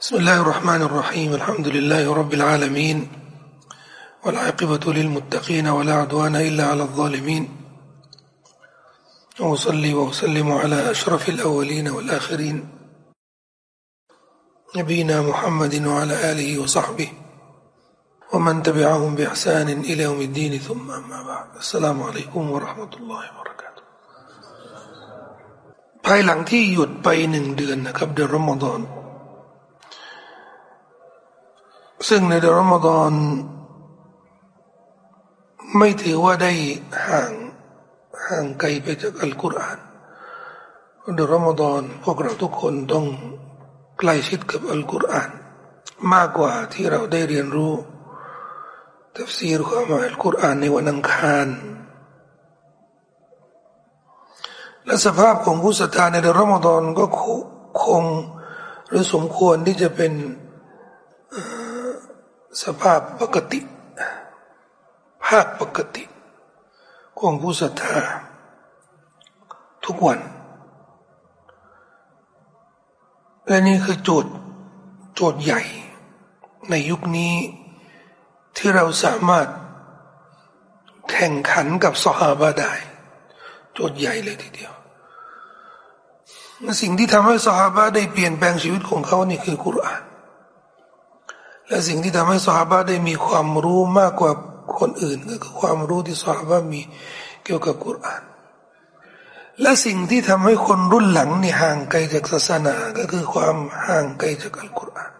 بسم الله الرحمن الرحيم الحمد لله رب العالمين والعاقبة للمتقين ولا عدوان إلا على الظالمين وأصلي وأسلم على أشرف الأولين والآخرين نبينا محمد وعلى آله وصحبه ومن تبعهم بإحسان إلى يوم الدين ثم أما بعد السلام عليكم ورحمة الله وبركاته ภายหลังที่หยุดไปหนึ่งเดือนนะครับเดือนรอมฎอน ซึ่งในเดือนรอมฎอนไม่ถือว่าได้ห่างห่างไกลไปจากอัลกุรอานเดือนรอมฎอนพวกเราทุกคนต้องใกล้ชิดกับอัลกุรอานมากกว่าที่เราได้เรียนรู้ทัฟซีรความหมายอัลกุรอานในวันอังคารและสภาพของผู้ศรัทธาในเดือนรอมฎอนก็คงหรือสมควรที่จะเป็น สภาพปกติ ภาคปกติ ของผู้ศรัทธาทุกวัน และนี่คือโจทย์โจทย์ใหญ่ ในยุคนี้ที่เราสามารถแข่งขันกับสหาบาได้ โจทย์ใหญ่เลยทีเดียว สิ่งที่ทำให้สหาบาได้เปลี่ยนแปลงชีวิตของเขานี่คือกุรอาน และสิ่งที่ทำให้สหบะได้มีความรู้มากกว่าคนอื่น ก็คือความรู้ที่สหบะมีเกี่ยวกับกุรอานและสิ่งที่ทำให้คนรุ่นหลังนี่ห่างไกลจากศาสนา ก็คือความห่างไกลจากอัลกุรอาน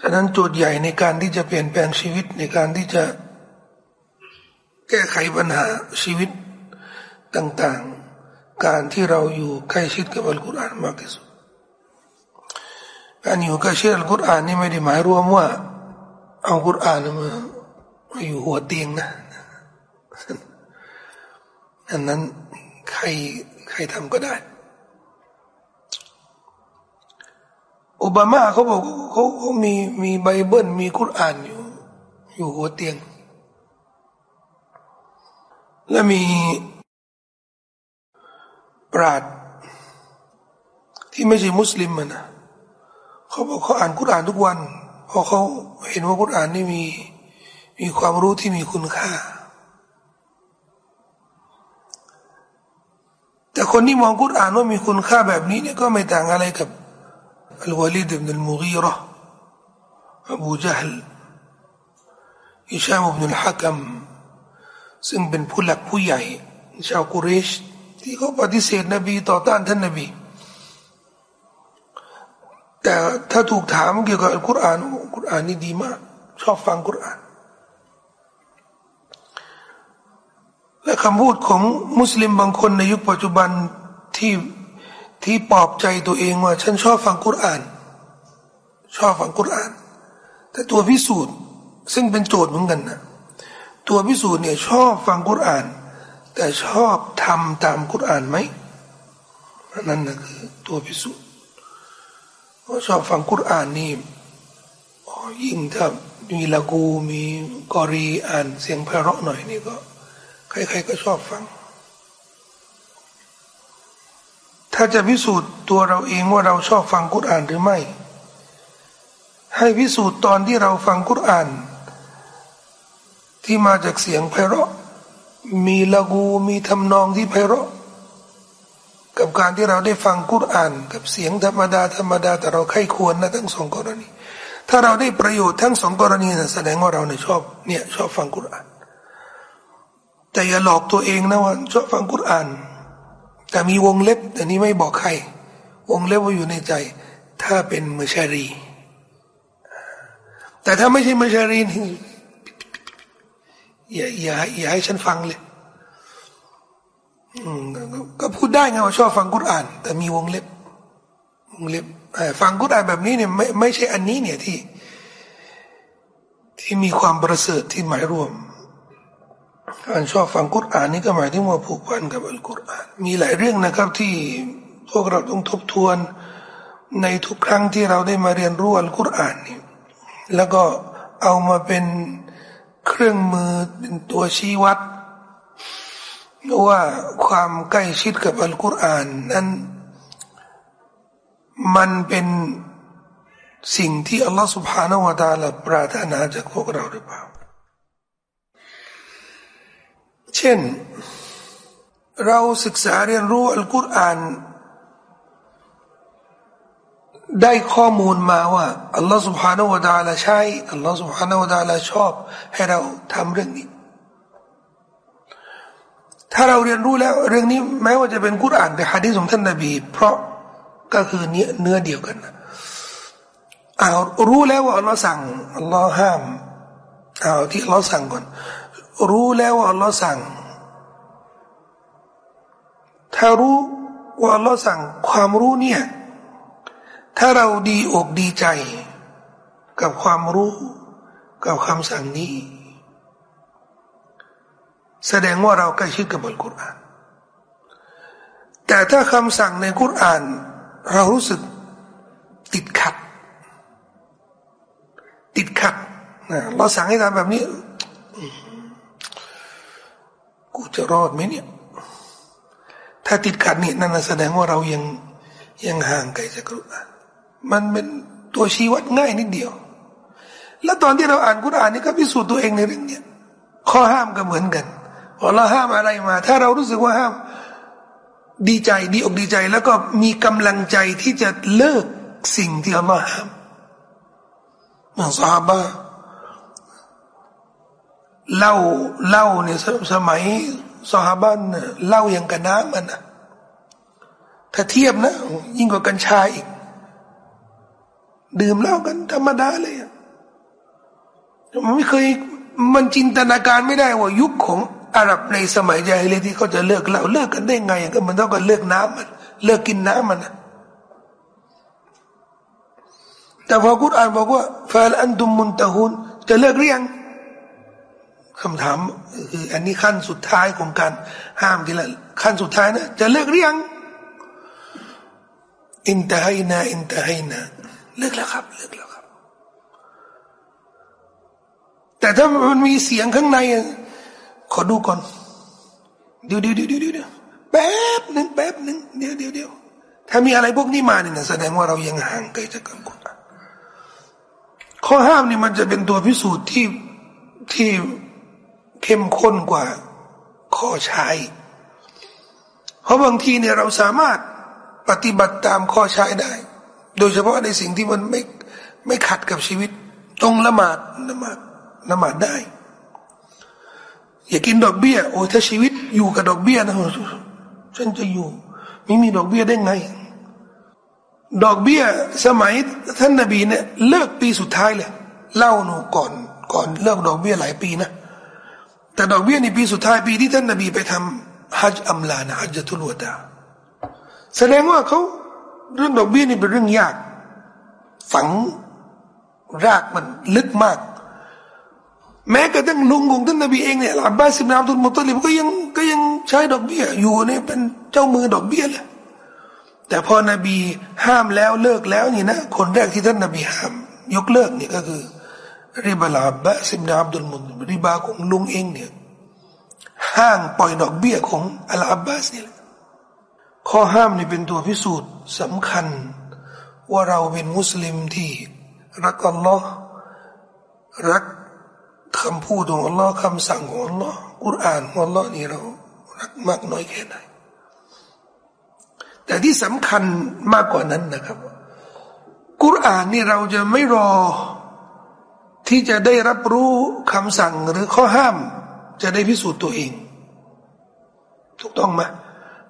ฉะนั้นโจทย์ใหญ่ในการที่จะเปลี่ยนแปลงชีวิตในการที่จะแก้ไขปัญหาชีวิตต่างๆ การที่เราอยู่ใกล้ชิดกับอัลกุรอานมากที่สุด การอยู่กับเชื่ออัลกุรอานนี่ไม่ได้หมายรวมว่า เอากุรอานมาอยู่หัวเตียงนะอันนั้นใครใครทำก็ได้โอบามาเขาบอกเขาเขามีมีไบเบิลมีกุรอานอยู่ อยู่หัวเตียง และมีปราดที่ไม่ใช่มุสลิมนะ เขาบอกเขาอ่านกุรอานทุกวันเพราะเขาเห็นว่ากุรอานนี่มีมีความรู้ที่มีคุณค่า แต่คนที่มองกุรอานว่ามีคุณค่าแบบนี้เนี่ยก็ไม่ต่างอะไรกับอัลวาลิดบินอัลมุกีรออบูจัฮลอิชามบินอัลฮักัมซึ่งเป็นผู้หลักผู้ใหญ่ชาวกุเรช ที่เขาปฏิเสธนบีต่อต้านท่านนบี แต่ถ้าถูกถามเกี่ยวกับอัลกุรอานอัลกุรอานนี่ดีมาก ชอบฟังกุรอาน และคำพูดของมุสลิมบางคนในยุคปัจจุบันที่ที่ปลอบใจตัวเองว่า ฉันชอบฟังกุรอาน ชอบฟังกุรอาน แต่ตัวพิสูจน์ซึ่งเป็นโจทย์เหมือนกันนะตัวพิสูจน์เนี่ยชอบฟังกุรอาน แต่ชอบทำตามกุรอานไหมนั่นนะคือตัวพิสูจน์ ชอบฟังกุรานนี่ยิ่งถ้ามีละกูมีกอรีอ่านเสียงไพเราะหน่อยนี่ก็ ใครๆก็ชอบฟัง ถ้าจะพิสูจน์ตัวเราเองว่าเราชอบฟังกุรานหรือไม่ ให้พิสูจน์ตอนที่เราฟังกุราน ที่มาจากเสียงไพเราะ มีละกูมีทำนองที่ไพเราะ กับการที่เราได้ฟังกุรอาน กับเสียงธรรมดาธรรมดาแต่เราใครควรนะทั้งสองกรณี ถ้าเราได้ประโยชน์ทั้งสองกรณีนะแสดงว่าเราเนี่ยชอบเนี่ยชอบฟังกุรอาน แต่อย่าหลอกตัวเองนะว่าชอบฟังกุรอาน แต่มีวงเล็บแต่นี้ไม่บอกใคร วงเล็บว่าอยู่ในใจ ถ้าเป็นมือชารี แต่ถ้าไม่ใช่มือชารีนี่อย่าอย่าอย่าให้ฉันฟังเลย ก็พูดได้ไงว่าชอบฟังกุรอาน แต่มีวงเล็บวงเล็บฟังกุรอานแบบนี้เนี่ยไม่ไม่ใช่อันนี้เนี่ยที่ ที่มีความประเสริฐที่หมายรวมการชอบฟังกุรอานนี่ก็หมายถึงว่าผูกพันกับอัลกุรอานมีหลายเรื่องนะครับที่พวกเราต้องทบทวนในทุกครั้งที่เราได้มาเรียนรู้อัลกุรอานนี่แล้วก็เอามาเป็นเครื่องมือเป็นตัวชี้วัด ว่าความใกล้ชิดกับอัลกุรอานนั้น มันเป็นสิ่งที่อัลลอฮฺสุบฮานาวะตาลปรารถนาจากพวกเราหรือเปล่า เช่น เราศึกษาเรียนรู้อัลกุรอาน ได้ข้อมูลมาว่าอัลลอฮฺสุบฮานาวะตาลใช้อัลลอฮฺสุบฮานาวะตาลชอบ ให้เราทำเรื่องนี้ ถ้าเราเรียนรู้แล้วเรื่องนี้แม้ว่าจะเป็นกุรอานแต่ฮะดีษของท่านนบี เพราะก็คือเนื้อเนื้อเดียวกันเอารู้แล้วว่าอัลลอฮ์สั่งอัลลอฮ์ห้ามเอาที่อัลลอฮ์สั่งก่อน รู้แล้วว่าอัลลอฮ์สั่ง ถ้ารู้ว่าอัลลอฮ์สั่งความรู้เนี่ย ถ้าเราดีอกดีใจ กับความรู้ กับคำสั่งนี้ แสดงว่าเราใกล้ชิดกับอัลกุรอานแต่ถ้าคำสั่งในกุรอาน เรารู้สึกติดขัด ติดขัดนะเราสั่งให้ทำแบบนี้ กูจะรอดไหมเนี่ย ถ้าติดขัดนี่นั่นแสดงว่าเรายังยังห่างไกลจากกุรอานมันเป็นตัวชี้วัดง่ายนิดเดียว แล้วตอนที่เราอ่านกุรอานนี่ก็พิสูจน์ตัวเองในเรื่องนี้ข้อห้ามก็เหมือนกัน พอเราห้ามอะไรมา ถ้าเรารู้สึกว่าห้ามดีใจดีอกดีใจ แล้วก็มีกำลังใจที่จะเลิกสิ่งที่อัลลอฮ์ห้ามเหมือนซาบะเล่าเล่าเนี่ยสมัยซาบะเนี่ยเล่าอย่างกันน้ำมันนะถ้าเทียบนะ ยิ่งกว่ากัญชาอีก ดื่มเหล้ากันธรรมดาเลยมันไม่เคยมันจินตนาการไม่ได้ว่ายุคของ อาหรับในสมัยจาฮิลีที่เขาจะเลิกเหล้าเลิกกันได้ไงก็มันต้องกันเลิกน้ำมัน เลิกกินน้ำมันแต่พอกุรอานบอกว่าฟาลอันตุมมุนตะฮุนจะเลิกหรือยังคำถามคืออันนี้ขั้นสุดท้ายของการห้ามทีละขั้นสุดท้ายนะจะเลิกหรือยังอินตะไฮนาอินตะไฮนาเลิกแล้วครับเลิกแล้วครับ แต่ถ้ามันมีเสียงข้างใน ขอดูก่อน เดี๋ยวเดี๋ยวเดี๋ยวเดี๋ยวแป๊บหนึ่งแป๊บหนึ่งเดี๋ยวเดี๋ยวเดี๋ยวถ้ามีอะไรพวกนี้มาเนี่ยแสดงว่าเรายังห่างไกลจากการกุศลข้อห้ามนี่มันจะเป็นตัวพิสูจน์ที่ที่เข้มข้นกว่าข้อใช้ เพราะบางทีเนี่ยเราสามารถปฏิบัติตามข้อใช้ได้ โดยเฉพาะในสิ่งที่มันไม่ไม่ขัดกับชีวิตต้องละหมาดละหมาดละหมาดได้ อย่ากินดอกเบี้ย โอ้ถ้าชีวิตอยู่กับดอกเบี้ยนะฉันจะอยู่ ไม่มีดอกเบี้ยได้ไง ดอกเบี้ยสมัยท่านนบีเนี่ยเลิกปีสุดท้ายเลยเล่าหนูก่อนก่อนเลิกดอกเบี้ยหลายปีนะแต่ดอกเบี้ยในปีสุดท้ายปีที่ท่านนบีไปทำฮัจอัมลานะฮัจทุลวดาแสดงว่าเขาเรื่องดอกเบี้ยนี่เป็นเรื่องยาก ฝังรากมันลึกมาก แม้กระทั่งลุงของท่านนบีเองเนี่ยอับบาสิบนามตุลมุตลิบก็ยังก็ยังใช้ดอกเบี้ยอยู่เนี่ยเป็นเจ้ามือดอกเบี้ยเลยแต่พอนบีห้ามแล้วเลิกแล้วนี่นะคนแรกที่ท่านนบีห้าม ยกเลิกนี่ก็คือริบาลาบบะสิบนามตุลมุตริบาของลุงเองเนี่ยห้างปล่อยดอกเบี้ยของอัลอาบบาสนี่แหละข้อห้ามนี่เป็นตัวพิสูจน์สำคัญ ว่าเราเป็นมุสลิมที่รักอัลลอฮ์รัก คำพูดของอัลลอฮ์คำสั่งของอัลลอฮ์กุรอานของอัลลอฮ์นี่เรารักมากน้อยแค่ไหนแต่ที่สำคัญมากกว่านั้นนะครับ กุรอานนี่เราจะไม่รอ ที่จะได้รับรู้คำสั่งหรือข้อห้าม จะได้พิสูจน์ตัวเอง ถูกต้องไหม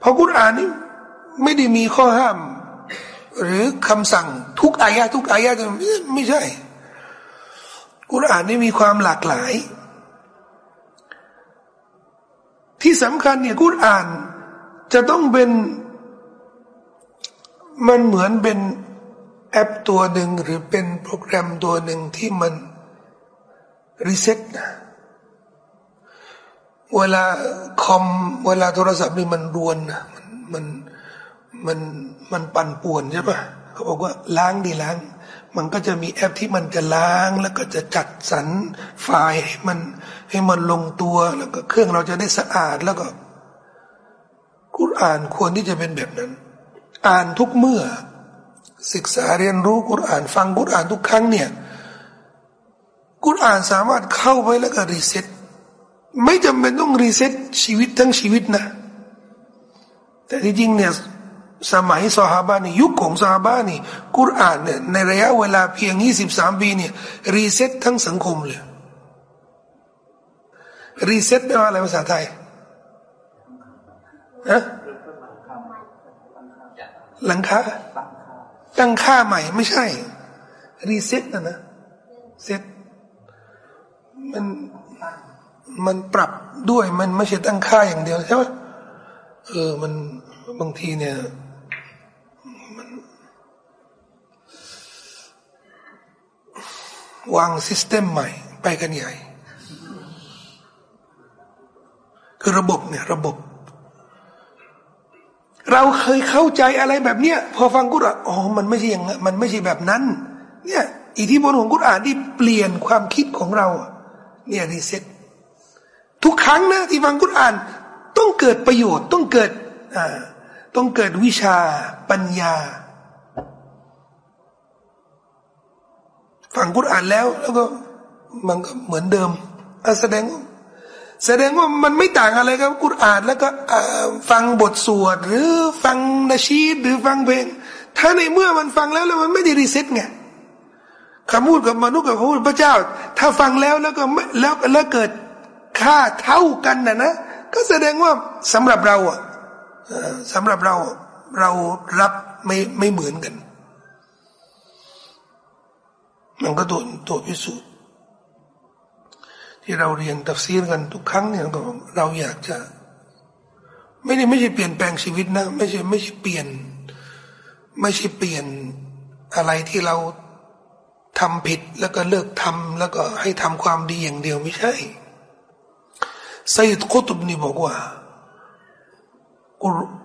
เพราะกุรอานนี่ไม่ได้มีข้อห้าม หรือคำสั่งทุกอายะทุกอายะไม่ใช่ กุรอานนี่มีความหลากหลาย ที่สำคัญเนี่ยกุรอานจะต้องเป็นมันเหมือนเป็นแอปตัวหนึ่งหรือเป็นโปรแกรมตัวหนึ่งที่มัน reset นะเวลาคอมเวลาโทรศัพท์นี่มันรวนนะมันมันมันมันปั่นป่วนใช่ปะเขาบอกว่าล้างดีล้าง มันก็จะมีแอปที่มันจะล้างแล้วก็จะจัดสรรไฟล์ให้มันให้มันลงตัวแล้วก็เครื่องเราจะได้สะอาดแล้วก็กุรอ่านควรที่จะเป็นแบบนั้น อ่านทุกเมื่อ ศึกษาเรียนรู้กุรอาน ฟังกุรอานทุกครั้งเนี่ยกุรอานสามารถเข้าไปแล้วก็ reset ไม่จำเป็นต้อง reset ชีวิตทั้งชีวิตนะ แต่ที่จริงเนี่ย สมัยสหาบานี่ยุคของสหาบานี่กุรอานเนี่ยในระยะเวลาเพียงยี่สิบสามปีเนี่ย reset ทั้งสังคมเลย reset แปลว่าอะไรภาษาไทยฮะหลังคาตั้งค่าใหม่ไม่ใช่ reset นะนะเซ็ตมันมันปรับด้วยมันไม่ใช่ตั้งค่าอย่างเดียวใช่ไหมเออมันบางทีเนี่ยมัน วางซิสเต็มใหม่ ไปกันใหญ่ คือระบบเนี่ย ระบบ เราเคยเข้าใจอะไรแบบเนี้ยพอฟังกุรอานอ๋อมันไม่ใช่อย่างมันไม่ใช่แบบนั้น เนี่ยอิทธิพลของกุรอานที่เปลี่ยนความคิดของเรา เนี่ยรีเซ็ตทุกครั้งนะที่ฟังกุรอาน ต้องเกิดประโยชน์ ต้องเกิดอ่าต้องเกิดวิชาปัญญา ฟังกุรอานแล้ว แล้วก็มันก็เหมือนเดิมแสดงแสดงว่ามันไม่ต่างอะไรกับกุรอานแล้วก็ฟังบทสวด หรือฟังนาชีดหรือฟังเพลงถ้าในเมื่อมันฟังแล้วแล้วมันไม่ได้รีเซ็ตไงคำพูดกับมนุษย์กับคำพูดพระเจ้า ถ้าฟังแล้วแล้วก็แล้วแล้วเกิดค่าเท่ากันนะนะ ก็แสดงว่าสำหรับเราอะสำหรับเราเรารับไม่ไม่เหมือนกัน มันก็ตัวตัวพิสูจน์ ที่เราเรียนตัฟซีรกันทุกครั้งเนี่ยก็เราอยากจะ ไม่ได้ไม่ใช่เปลี่ยนแปลงชีวิตนะไม่ใช่ไม่ใช่เปลี่ยน ไม่ใช่เปลี่ยนอะไรที่เราทำผิดแล้วก็เลิกทำแล้วก็ให้ทำความดีอย่างเดียวไม่ใช่ไซด์กุตุบนี่บอกว่า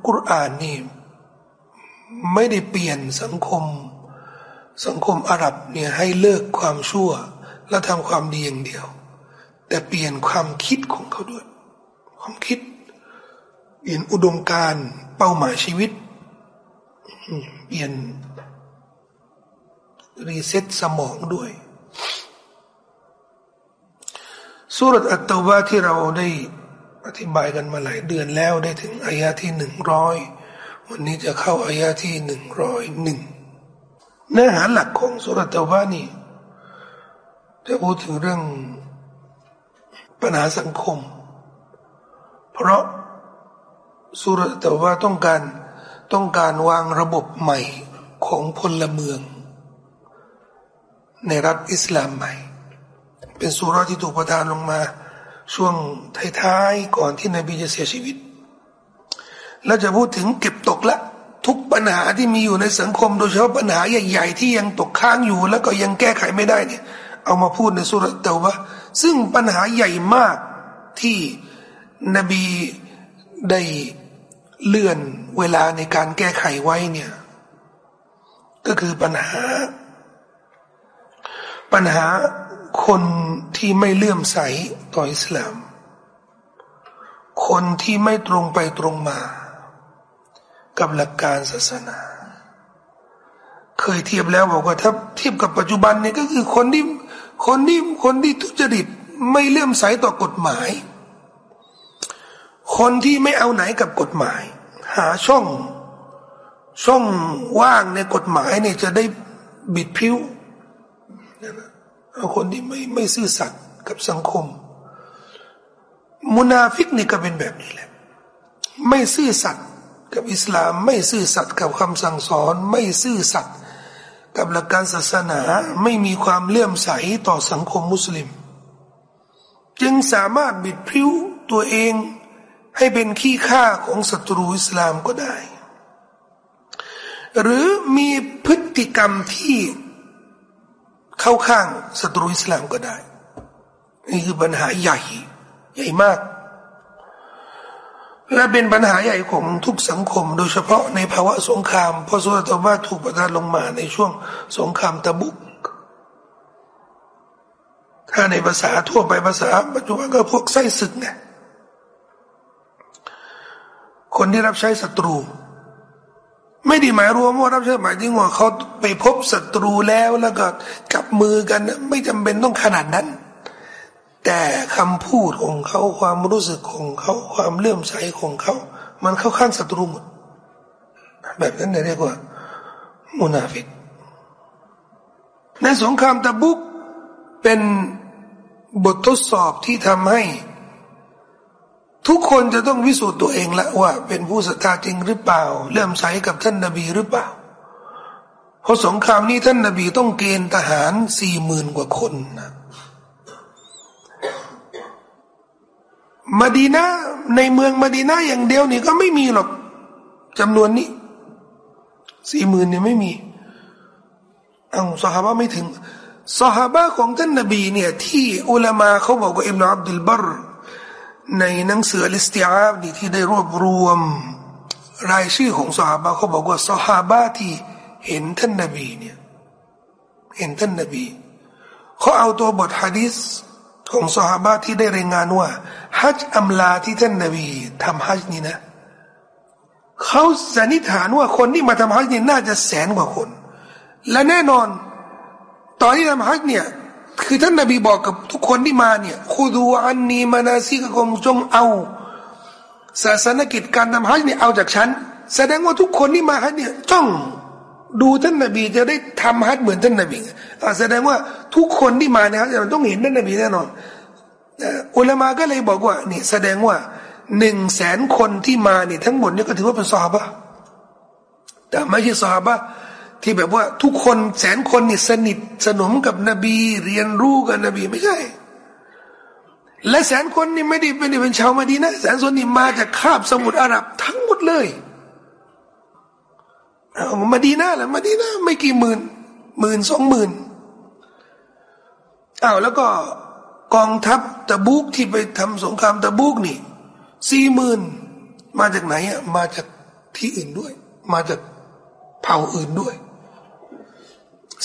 กุรอานนี่ไม่ได้เปลี่ยนสังคม สังคมอาหรับเนี่ยให้เลิกความชั่ว และทำความดีอย่างเดียว แต่เปลี่ยนความคิดของเขาด้วย ความคิด เปลี่ยนอุดมการเป้าหมายชีวิต เปลี่ยนรีเซ็ตสมองด้วยสุรอัตตวาที่เราได้อธิบายกันมาหลายเดือนแล้วได้ถึงอายาที่หนึ่งร้อยวันนี้จะเข้าอายาที่หนึ่งร้อยหนึ่ง เนื้อหาหลักของสุรตวานี่จะพูดถึงเรื่องปัญหาสังคม เพราะสุรตวาต้องการต้องการวางระบบใหม่ของพลเมือง ในรัฐอิสลามใหม่ เป็นสุรที่ถูกประทานลงมา ช่วงท้ายๆก่อนที่นบีจะเสียชีวิต แล้วจะพูดถึงเก็บตกละ ทุกปัญหาที่มีอยู่ในสังคม โดยเฉพาะปัญหาใหญ่ ๆ ที่ยังตกค้างอยู่ แล้วก็ยังแก้ไขไม่ได้เนี่ย เอามาพูดในสุรเตวะซึ่งปัญหาใหญ่มากที่นบีได้เลื่อนเวลาในการแก้ไขไว้เนี่ย ก็คือปัญหา ปัญหาคนที่ไม่เลื่อมใสต่ออิสลาม คนที่ไม่ตรงไปตรงมา กับหลักการศาสนา เคยเทียบแล้วบอกว่าถ้าเทียบกับปัจจุบันเนี่ยก็คือคนที่คนที่คนที่ทุจริตไม่เลื่อมใสต่อกฎหมาย คนที่ไม่เอาไหนกับกฎหมาย หาช่องช่องว่างในกฎหมายเนี่ยจะได้บิดพิ้วคนที่ไม่ไม่ซื่อสัตย์กับสังคม มุนาฟิกนี่ก็เป็นแบบนี้แหละ ไม่ซื่อสัตย์ กับอิสลาม ไม่ซื่อสัตย์กับคำสั่งสอน ไม่ซื่อสัตย์กับหลักการศาสนาไม่มีความเลื่อมใสต่อสังคมมุสลิม จึงสามารถบิดพริ้วตัวเองให้เป็นขี้ข้าของศัตรูอิสลามก็ได้ หรือมีพฤติกรรมที่เข้าข้างศัตรูอิสลามก็ได้ นี่คือปัญหาใหญ่ ใหญ่มาก และเป็นปัญหาใหญ่ของทุกสังคม โดยเฉพาะในภาวะสงครามเพราะสุลตานว่าถูกประทานลงมาในช่วงสงครามตะบุก ถ้าในภาษาทั่วไปภาษาปัจจุบันก็พวกไส้ศึกไงคนที่รับใช้ศัตรู ไม่ได้หมายรวมว่ารับใช้หมายถึงว่าเขาไปพบศัตรูแล้วแล้วก็จับมือกัน ไม่จำเป็นต้องขนาดนั้น แต่คำพูดของเขาความรู้สึกของเขาความเลื่อมใสของเขา มันเข้าข้างศัตรูหมดแบบนั้นเรียกว่า มุนาฟิกในสงครามตะบุกเป็นบททดสอบที่ทำให้ ทุกคนจะต้องวิสูจน์ตัวเองละว่า เป็นผู้ศรัทธาจริงหรือเปล่า เลื่อมใสกับท่านนบีหรือเปล่าเพราะสงครามนี้ท่านนบีต้องเกณฑ์ทหารสี่หมื่นกว่าคนนะ มาดีนาในเมืองมาดีนาอย่างเดียวนี่ก็ไม่มีหรอกจำนวนนี้สี่หมื่นเนี่ยไม่มีเอาสหาบะไม่ถึงสหาบะของท่านนบีเนี่ยที่อุลามาเขาบอกว่าอิมนาอับดุลบรในหนังสือลิสติอาบนี่ที่ได้รวบรวม รายชื่อของสหาบะเขาบอกว่าสหาบะที่เห็นท่านนบีเนี่ยเห็นท่านนบีเขาเอาตัวบทฮะดิษ ของสหาบะที่ได้รายงานว่าฮัจอัมลาที่ท่านนบีทำฮัจนี่นะเขาสันนิษฐานว่าคนที่มาทำฮัจนี่น่าจะแสนกว่าคน และแน่นอน ตอนที่ทำฮัจเนี่ยคือท่านนบีบอกกับทุกคนที่มาเนี่ยคูดูอันนีมานาซีกกงจงเอา ศาสนกิจการทำฮัจเนี่ยเอาจากฉัน แสดงว่าทุกคนที่มาฮัจเนี่ยจ้อง ดูท่านนบีจะได้ทำฮัจเหมือนท่านนบีแสดงว่าทุกคนที่มาเนี่ยจะต้องเห็นท่านนบีแน่นอนอุลามาก็เลยบอกว่านี่แสดงว่าหนึ่งแสนคนที่มาเนี่ยทั้งหมดเนี่ยก็ถือว่าเป็นซาบะแต่ไม่ใช่ซาบะที่แบบว่าทุกคนแสนคนนี่สนิทสนมกับนบี เรียนรู้กับนบีไม่ใช่ และแสนคนนี่ไม่ได้เป็นเป็นชาวมาดีนะแสนคนนี่มาจากคาบสมุทรอาหรับทั้งหมดเลย มาดีนะแหละมาดีนะไม่กี่หมื่นหมื่นสองหมื่นอ้าวแล้วก็กองทัพตะบุกที่ไปทำสงครามตะบุกนี่สี่หมื่นมาจากไหนอะมาจากที่อื่นด้วย มาจากเผ่าอื่นด้วย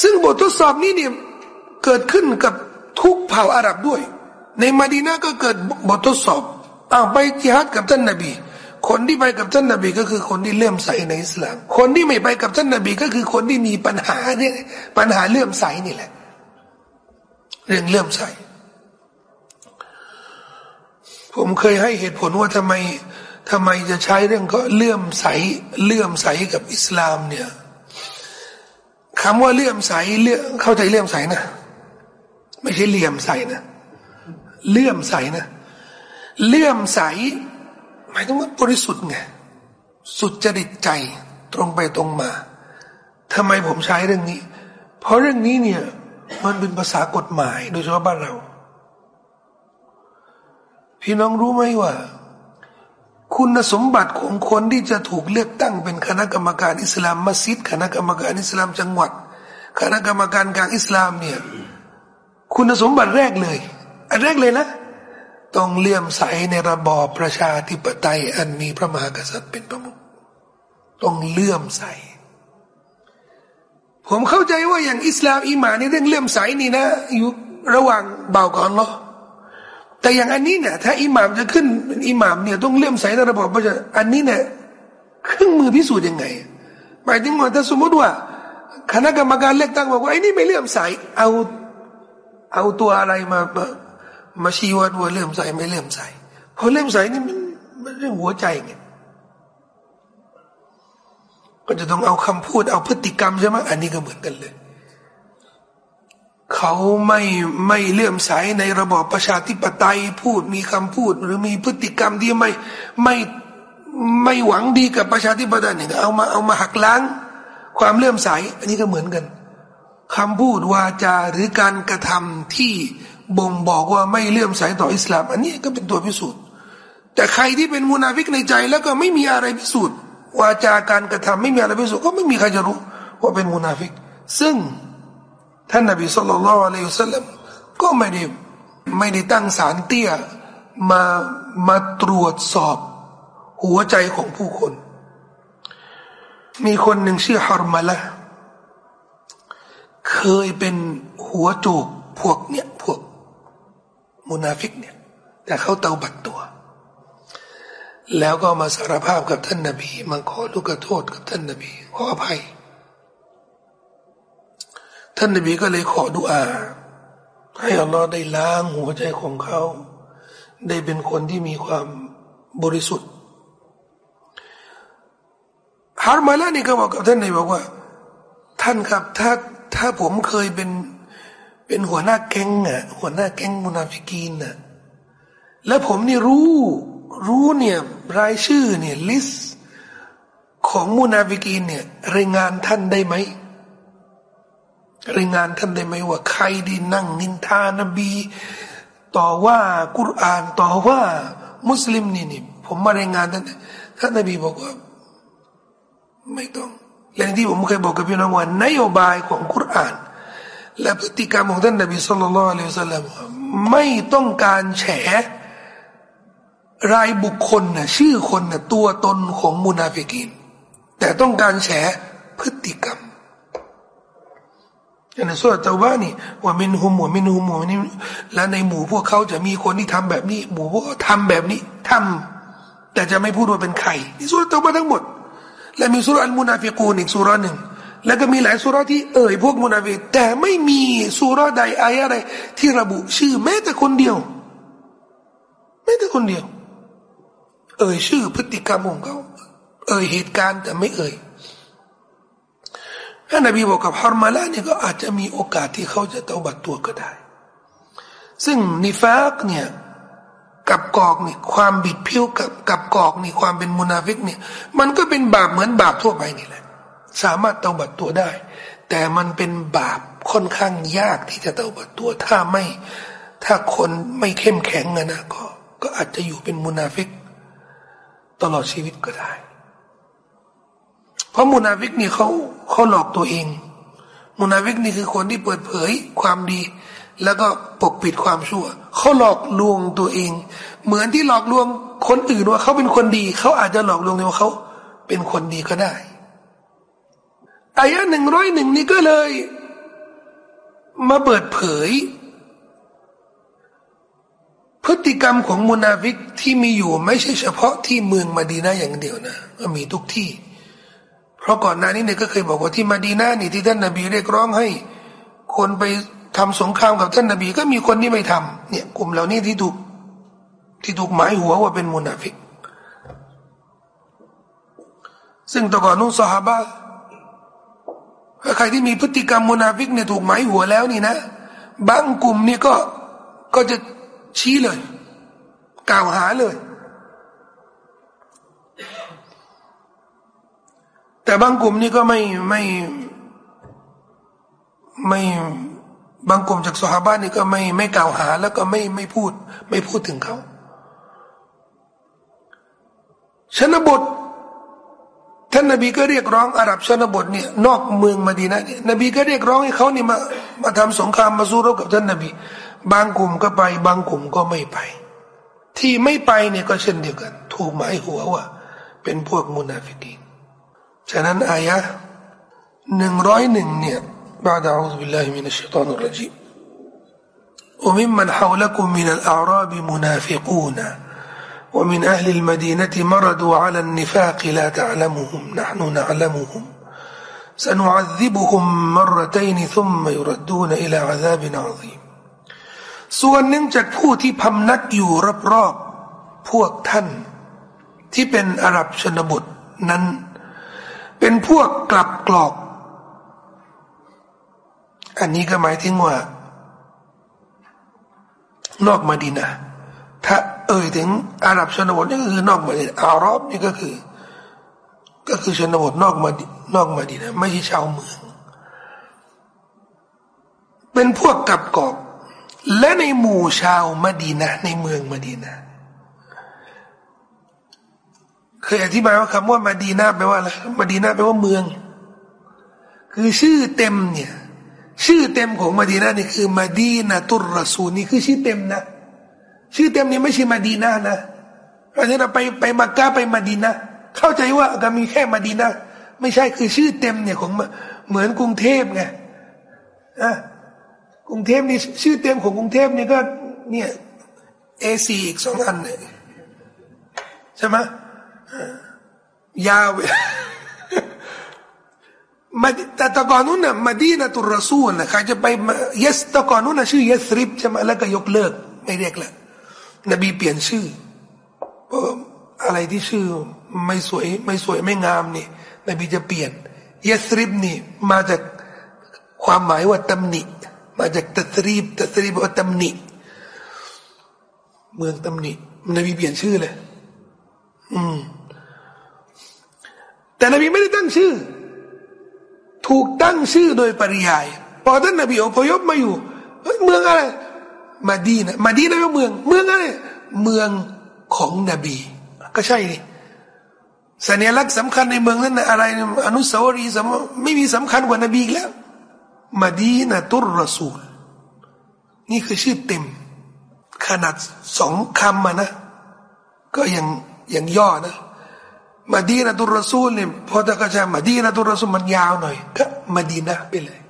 ซึ่งบททดสอบนี้เนี่ยเกิดขึ้นกับทุกเผ่าอาหรับด้วย ในมาดีนาก็เกิดบททดสอบอ้าวไปจิฮัดกับท่านนบี คนที่ไปกับท่านนบีก็คือคนที่เลื่อมใสในอิสลาม คนที่ไม่ไปกับท่านนบีก็คือคนที่มีปัญหาเนี่ยปัญหาเลื่อมใสนี่แหละ เรื่องเลื่อมใส ผมเคยให้เหตุผลว่าทำไมทำไมจะใช้เรื่องก็เลื่อมใส เลื่อมใสกับอิสลามเนี่ยคำว่าเลื่อมใสเลื่อเข้าใจเลื่อมใสนะ ไม่ใช่เลื่อมใสนะ เลื่อมใสนะ เลื่อมใส หมายถึงว่าบริสุทธิ์ไงสุดจริตใจตรงไปตรงมาทำไมผมใช้เรื่องนี้ เพราะเรื่องนี้เนี่ย มันเป็นภาษากฎหมาย โดยเฉพาะบ้านเรา พี่น้องรู้ไหมว่า คุณสมบัติของคนที่จะถูกเลือกตั้ง เป็นคณะกรรมการอิสลามมัสยิดคณะกรรมการอิสลามจังหวัด คณะกรรมการกลางอิสลามเนี่ย คุณสมบัติแรกเลย อันแรกเลยนะ ต้องเลื่อมใสในระบอบประชาธิปไตย อันมีพระมหากษัตริย์เป็นประมุขต้องเลื่อมใส ผมเข้าใจว่าอย่างอิสลามอิหมานในเรื่องเลื่อมใสนี่นะอยู่ระหว่างเบาก่อนเนาะแต่อย่างอันนี้เนี่ยถ้าอิหมามจะขึ้นเป็นอิหมามเนี่ยต้องเลื่อมใสในระบอบประชาอันนี้เนี่ยเครื่องมือพิสูจน์ยังไงหมายถึงว่าถ้าสมมติว่า คณะกรรมการเลือกตั้งบอกว่าไอ้นี่ไม่เลื่อมใสเอา เอาตัวอะไรมา มาชี้วัดว่าเลื่อมใสไม่เลื่อมใสเพราะเลื่อมใสนี่มันมันเรื่องหัวใจไงก็จะต้องเอาคำพูดเอาพฤติกรรมใช่ไหมอันนี้ก็เหมือนกันเลย เขาไม่ไม่เลื่อมใสในระบอบประชาธิปไตยพูดมีคำพูด หรือมีพฤติกรรมที่ไม่ไม่ไม่หวังดีกับประชาธิปไตยเนี่ยเอามาเอามาหักล้าง ความเลื่อมใส อันนี้ก็เหมือนกันคำพูดวาจาหรือการกระทำที่ บ่งบอกว่าไม่เลื่อมใสต่ออิสลาม อันนี้ก็เป็นตัวพิสูจน์ แต่ใครที่เป็นมุนาฟิกในใจแล้วก็ไม่มีอะไรพิสูจน์วาจาการกระทำไม่มีอะไรพิสูจน์ก็ไม่มีใครจะรู้ว่าเป็นมุนาฟิก ซึ่งท่านนบีศ็อลลัลลอฮุอะลัยฮิวะซัลลัมก็ไม่ได้ไม่ได้ตั้งศาลเตี้ยมามาตรวจสอบหัวใจของผู้คน มีคนหนึ่งชื่อฮาร์มาละเคยเป็นหัวโจกพวกเนี่ยพวก มุนาฟิกเนี่ย แต่เขาเตาบัดตัว แล้วก็มาสารภาพกับท่านนบีมาขอลุแก่โทษกับท่านนบีขออภัย ท่านนบีก็เลยขอดุอา ให้อัลลอฮ์ได้ล้างหัวใจของเขา ได้เป็นคนที่มีความบริสุทธิ์ฮาร์มาลานี่ก็บอกกับท่านนบีบอกว่า ท่านครับถ้าถ้าผมเคยเป็น เป็นหัวหน้าแก๊งอะหัวหน้าแก๊งมุนาฟิกีนอะแล้วผมนี่รู้รู้เนี่ยรายชื่อเนี่ย list ของมุนาฟิกีนเนี่ยรายงานท่านได้ไหมรายงานท่านได้ไหมว่าใครดีนั่งนินทานบี ต่อว่ากุรอานต่อว่า มุสลิมนี่นี่ผมมารายงานท่านท่านนบีบอกว่า ไม่ต้องและที่ผมเคยบอกกับพี่น้องว่านโยบายของกุรอาน และพฤติกรรมของท่านนบีสุลต่านละอัลลอฮฺสัลลัมไม่ต้องการแฉรายบุคคลนะชื่อคนนะตัวตนของมุนาฟิกิน แต่ต้องการแฉพฤติกรรมในสุรตะว่านี่ว่ามินหุมว่ามินหุมว่านี่และในหมู่พวกเขาจะมีคนที่ทำแบบนี้ หมู่พวกเขาทำแบบนี้ทำแต่จะไม่พูดว่าเป็นใครนี่ซูเราะฮฺเตาบะฮฺทั้งหมด และมีสุรอัลมุนาฟิกูนอีกสุรหนึ่ง แล้วก็มีหลายสุราที่เอ่ยพวกมุนาฟิกแต่ไม่มีสุราใดอายะใดที่ระบุชื่อ แม้แต่คนเดียว แม้แต่คนเดียว เอ่ยชื่อพฤติกรรมของเขาเอ่ยเหตุการณ์แต่ไม่เอ่ยถ้านบีบอกกับฮาร์มาลาเนี่ยก็อาจจะมีโอกาสที่เขาจะเตาบัดตัวก็ได้ ซึ่งนิฟากเนี่ยกลับกลอกนี่ความบิดพลิ้วกับกลับกลอกนี่ความเป็นมุนาฟิกเนี่ย มันก็เป็นบาปเหมือนบาปทั่วไปนี่แหละ สามารถเตาบัดตัวได้ แต่มันเป็นบาปค่อนข้างยากที่จะเตาบัดตัว ถ้าไม่ถ้าคนไม่เข้มแข็งนะนะก็ ก็อาจจะอยู่เป็นมุนาฟิก ตลอดชีวิตก็ได้ เพราะมุนาฟิกนี่เขาเขาหลอกตัวเอง มุนาฟิกนี่คือคนที่เปิดเผยความดี แล้วก็ปกปิดความชั่วเขาหลอกลวงตัวเอง เหมือนที่หลอกลวงคนอื่นว่าเขาเป็นคนดี เขาอาจจะหลอกลวงว่าเขาเป็นคนดีก็ได้ อายะหนึ่งร้อยหนึ่งนี้ก็เลย มาเปิดเผย พฤติกรรมของมุนาฟิกที่มีอยู่ไม่ใช่เฉพาะที่เมืองมาดีนาอย่างเดียวนะมันมีทุกที่ เพราะก่อนหน้านี้เนี่ยก็เคยบอกว่าที่มาดีนานี่ที่ท่านนาบีเรียกร้องให้ คนไปทำสงครามกับท่านนาบีก็มีคนที่ไม่ทำเนี่ย กลุ่มเหล่านี้ที่ถูกที่ถูกหมายหัวว่าเป็นมุนาฟิก ซึ่งตะก่อนนู้นสฮาบะ ใครที่มีพฤติกรรมมุนาฟิกเนี่ยถูกหมายหัวแล้วนี่นะ บางกลุ่มนี่ก็ก็จะชี้เลย กล่าวหาเลย แต่บางกลุ่มนี่ก็ไม่ไม่ไม่บางกลุ่มจากสหบ้านนี่ก็ไม่ไม่กล่าวหา แล้วก็ไม่ไม่พูด ไม่พูดถึงเขาชนบท ท่านนบีก็เรียกร้องอาหรับชนบทเนี่ยนอกเมืองมาดีนะเนี่ยนบีก็เรียกร้องให้เขานี่มามาทำสงครามมาสู้รบกับท่านนบี บางกลุ่มก็ไป บางกลุ่มก็ไม่ไป ที่ไม่ไปเนี่ยก็เช่นเดียวกัน ถูกหมายหัวว่า เป็นพวกมุนาฟิกีนฉะนั้นอายะหนึ่งร้อยหนึ่งเนี่ย بعد أعوذ بالله من الشيطان الرجيم وممن حولكم من الأعراب منافقون ومن أهل المدينة مردوا على النفاق لا تعلمهم نحن نعلمهم سنعذبهم مرتين ثم يردون إلى عذاب عظيم ส่วนหนึ่งจากผู้ที่พำนักอยู่รอบๆพวกท่าน ที่เป็นอาหรับชนบทนั้น เป็นพวกกลับกรอก อันนี้ก็หมายถึงว่า นอกมาดีนาถ้า เอ่ยถึงอาหรับชนบทนี่ก็คือนอกมาดีอารอบนี่ก็คือ ก็คือชนบทนอกมานอกมาดีนะไม่ใช่ชาวเมือง เป็นพวกกับกอบและในหมู่ชาวมาดีนะในเมืองมาดีนะเคยอธิบายว่าคำว่ามาดีนาแปลว่าอะไรมาดีนาแปลว่าเมือง คือชื่อเต็มเนี่ย ชื่อเต็มของมาดีนานี่คือมาดีนาตุรรสูนี่คือชื่อเต็มนะ ชื่อเต็มนี้ไม่ใช่มาดีนานะเพราะฉะนั้นไปไปมักกะไปมาดีนาเข้าใจว่าก็มีแค่มาดีนาไม่ใช่คือชื่อเต็มเนี่ยของเหมือนกรุงเทพไงอะกรุงเทพนี่ชื่อเต็มของกรุงเทพนี่ก็เนี่ยเอซีอีกสองอันเนี่ยใช่ไหมยาวมาแต่ตะกอนนู้นน่ะมาดีนะตุรสูลนะใครจะไปเยสตะกอนนู้นน่ะชื่อเยสริบใช่ไหมแล้วก็ยกเลิกไม่เรียกแล้ว นบีเปลี่ยนชื่อเพราะอะไรที่ชื่อไม่สวย ไม่สวยไม่งามนี่นบีจะเปลี่ยนยสริบนี่มาจากความหมายว่าตำหนิ มาจากตัตรีบตัตรีบว่าตำหนิ เมืองตำหนินบีเปลี่ยนชื่อเลย อืม แต่นบีไม่ได้ตั้งชื่อ ถูกตั้งชื่อโดยปริยายพอท่านนบีอพยพมาอยู่เมืองอะไร มาดีนะมาดีนะว่าเมือง เมืองอะไรเมืองของนบี ก็ใช่นี่สัญลักษณ์สำคัญในเมืองนั้นนะอะไรอนุสาวรีย์ไม่มีสำคัญกว่านบีแล้วมาดีนะตุรรสูล นี่คือชื่อเต็ม ขนาดสองคำมานะ ก็ยังยังย่อนะมาดีนะตุรสูลเนี่ยพอจะกระจายมาดีนะตุรสูลมันยาวหน่อย ก็มาดีนะไปเลย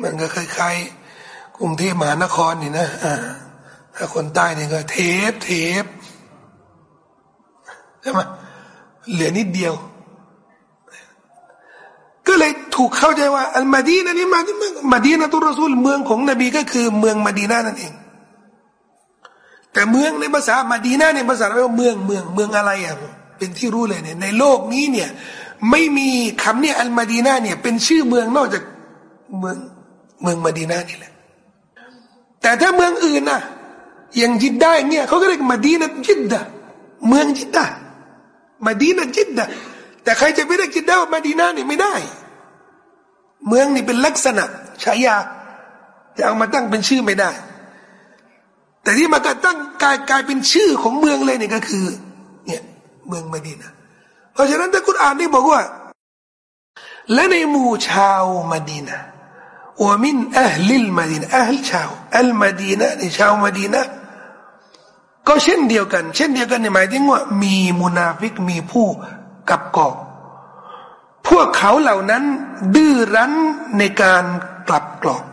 มันก็คล้ายๆ กรุงเทพมหานครนี่นะถ้าคนใต้เนี่ยก็ เทปเทปใช่ไหมเหลือนิดเดียว ก็เลยถูกเข้าใจว่าอัลมาดีนะนี่มามาดีนะตุรสูลเมืองของนบีก็คือเมืองมาดีนานั่นเองแต่เมืองในภาษามาดีนาในภาษาเราเมืองเมืองเมืองอะไรอะเป็นที่รู้เลยเนี่ยในโลกนี้เนี่ย ไม่มีคำเนี่ยอัลมาดีนาเนี่ย เป็นชื่อเมืองนอกจากเมืองเมืองมาดีนานี่แหละ แต่ถ้าเมืองอื่นน่ะอย่างจิดได้เนี่ยเขาก็เรียกมาดีนะจิดดะเมืองจิดดะมาดีนะจิดดะแต่ใครจะไปเรียกจิดดะว่ามาดีนาเนี่ยไม่ได้ เมืองนี่เป็นลักษณะฉายาจะเอามาตั้งเป็นชื่อไม่ได้ แต่ที่มาตั้งกลายกลายเป็นชื่อของเมืองเลยเนี่ยก็คือ เนี่ยเมืองมดีนะเพราะฉะนั้นถ้าคุณอ่านได้บอกว่า และในหมู่ชาวมดีนะ ว่ามินอัลลิลมดีนอัลชาวอัลมาดีนะในชาวมาดีนะก็เช่นเดียวกัน เช่นเดียวกันในหมายถึงว่า มีมุนาฟิกมีผู้กับกอกพวกเขาเหล่านั้น ดื้อรั้นในการกลับกรอก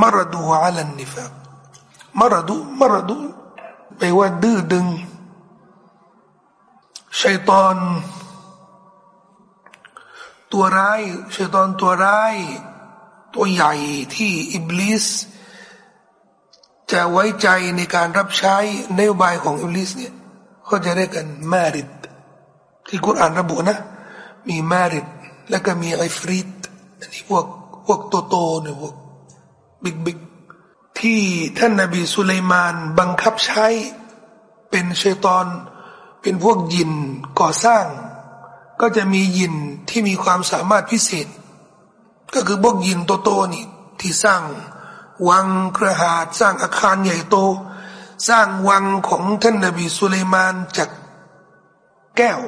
มรดูอัลันนิฟะมรดูมรดูแปลว่า ดื้อดึงชัยตอน ตัวร้ายชัยตอนตัวร้าย ตัวใหญ่ที่อิบลิสจะไว้ใจในการรับใช้นโยบายของอิบลิสเนี่ยเขาจะเรียกกันมาริดที่กุรอานระบุนะ มีมาริดแล้วก็มีไอฟริดอันนี้พวกพวกโตโตเนี่ยพวกบิ๊กบิ๊กที่ท่านนบีสุลัยมาน บังคับใช้เป็นชัยตอน เป็นพวกยินก่อสร้าง ก็จะมียินที่มีความสามารถพิเศษ ก็คือพวกยินโตโตนี่ ที่สร้างวังกระหาดสร้างอาคารใหญ่โต สร้างวังของท่านนบีสุลัยมานจากแก้ว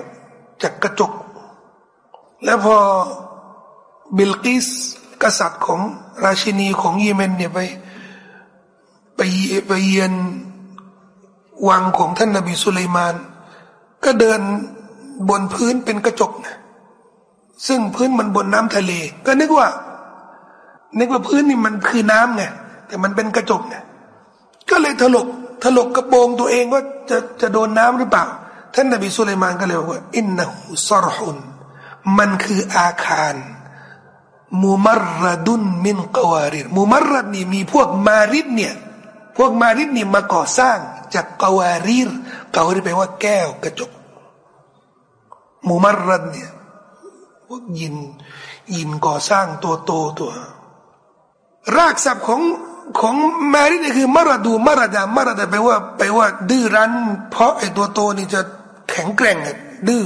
จากกระจก แล้วพอบิลกิสกษัตริย์ของราชินีของเยเมนเนี่ยไปไปไปเยือนวังของท่านนบีสุลัยมาน ก็เดินบนพื้นเป็นกระจกนะ ซึ่งพื้นมันบนน้ำทะเล ก็นึกว่า นึกว่าพื้นนี่มันคือน้ำไงแต่มันเป็นกระจกไงก็เลยถลกถลกกระโปรงตัวเองว่าจะจะโดนน้ำหรือเปล่า ท่านนบีสุลัยมานก็เลยบอกว่าอินนะฮุซรหุนมันคืออาคารมูมารดุนมินกวาริดมูมารดนี่มีพวกมาริดเนี่ยพวกมาริดนี่มาก่อสร้างจากกวารีรกวารีแปลว่าแก้วกระจกมูมารรันเนี่ย วกยิน ยินก่อสร้างตัวโตตัว รากศัพท์ของของ مارد เนี่ยคือ مردوا مرد مرد แปลว่าแปลว่า ดื้อรั้น เพราะไอ้ตัวโตนี่จะแข็งแกร่งดื้อ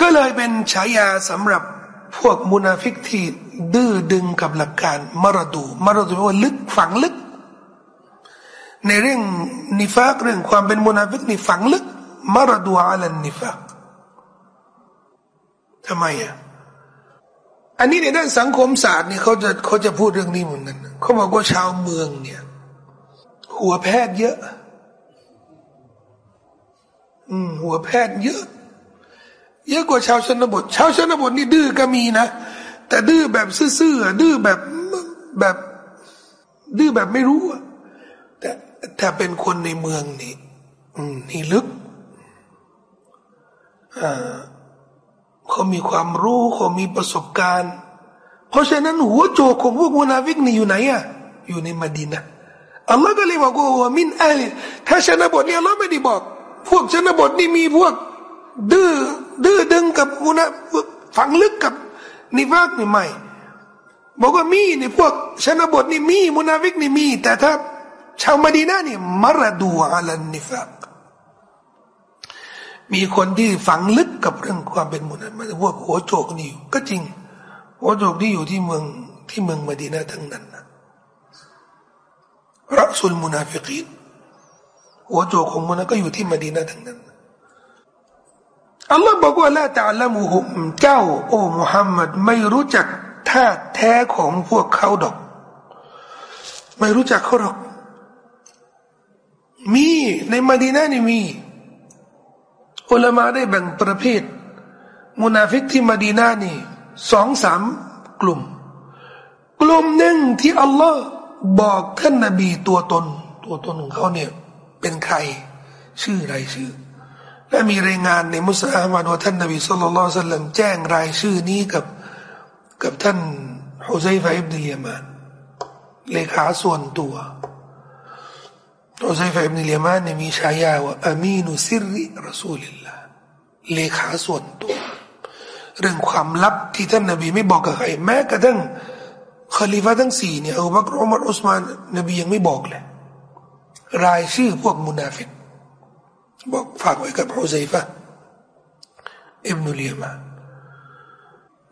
ก็เลยเป็นฉายาสำหรับพวกมุนาฟิกที่ดื้อดึงกับหลักการ مردوا مردوا แปลว่าลึกฝังลึก ในเรื่องนิฟากเรื่องความเป็นมุนาฟิกนี่ฝังลึก مردوا على النفاق ทำไมอะอันนี้ในด้านสังคมศาสตร์นี่เขาจะเขาจะพูดเรื่องนี้เหมือนกันเขาบอกว่าชาวเมืองเนี่ย หัวแพทย์เยอะ อืม หัวแพทย์เยอะ เยอะกว่าชาวชนบท ชาวชนบทนี่ดื้อก็มีนะแต่ดื้อแบบซื่อๆดื้อแบบแบบดื้อแบบไม่รู้อะแต่ถ้าเป็นคนในเมืองนี่อืมนี่ลึกอ่า เขามีความรู้เขามีประสบการณ์ เพราะฉะนั้นหัวโจกของพวกมุนาฟิกนี่อยู่ไหนอะอยู่ในมาดีนะอัลลอฮ์ก็เลยบอกว่า من أهل ถ้าชนบทเนี่ยอัลลอฮ์ไม่ได้บอก พวกชนบทนี่มีพวกดื้อดื้อดึงกับมุนาฝังลึกกับนิฟากนี่ไม่บอกว่ามีในพวกชนบทนี่มีมุนาฟิกนี่มี แต่ถ้าชาวมาดีนานี่ مردوا على النفاق มีคนที่ฝังลึกกับเรื่องความเป็นมุนาฟิกพวกหัวโจกนี่อยู่ก็จริง หัวโจกที่อยู่ที่เมืองที่เมืองมาดีนาทั้งนั้นนะ رأس المنافقين หัวโจกของมุนาก็อยู่ที่มาดีนาทั้งนั้นอัลลอฮ์บอกว่า لا تعلمهم เจ้า โอ้มุฮัมมัดไม่รู้จักท่าแท้ของพวกเขาดอก ไม่รู้จักเขาหรอก มีในมาดีนานี่มี อุลามาได้แบ่งประเภท มุนาฟิกที่มาดีนานี่สองสามกลุ่ม กลุ่มหนึ่งที่อัลลอฮ์บอกท่านนบีตัวตน ตัวตนของเขาเนี่ยเป็นใคร ชื่ออะไรชื่อ และมีรายงานในมุสลิมว่าท่านนบีสุลต่านสัลลัมแจ้งรายชื่อนี้กับกับท่านฮุซัยฟะอิบนุลยามานเลขาส่วนตัว ฮุซัยฟะอิบนุลยามานเนี่ยมีฉายาว่า أمين سر رسول الله เลขาส่วนตัว เรื่องความลับที่ท่านนบีไม่บอกกับใครแม้กระทั่งคาลิฟะทั้งสี่เนี่ยอบูบักรอุมัรอุสมานนบียังไม่บอกเลยรายชื่อพวกมุนาฟิกบอกฝากไว้กับฮุซัยฟะอิบนุลยามาน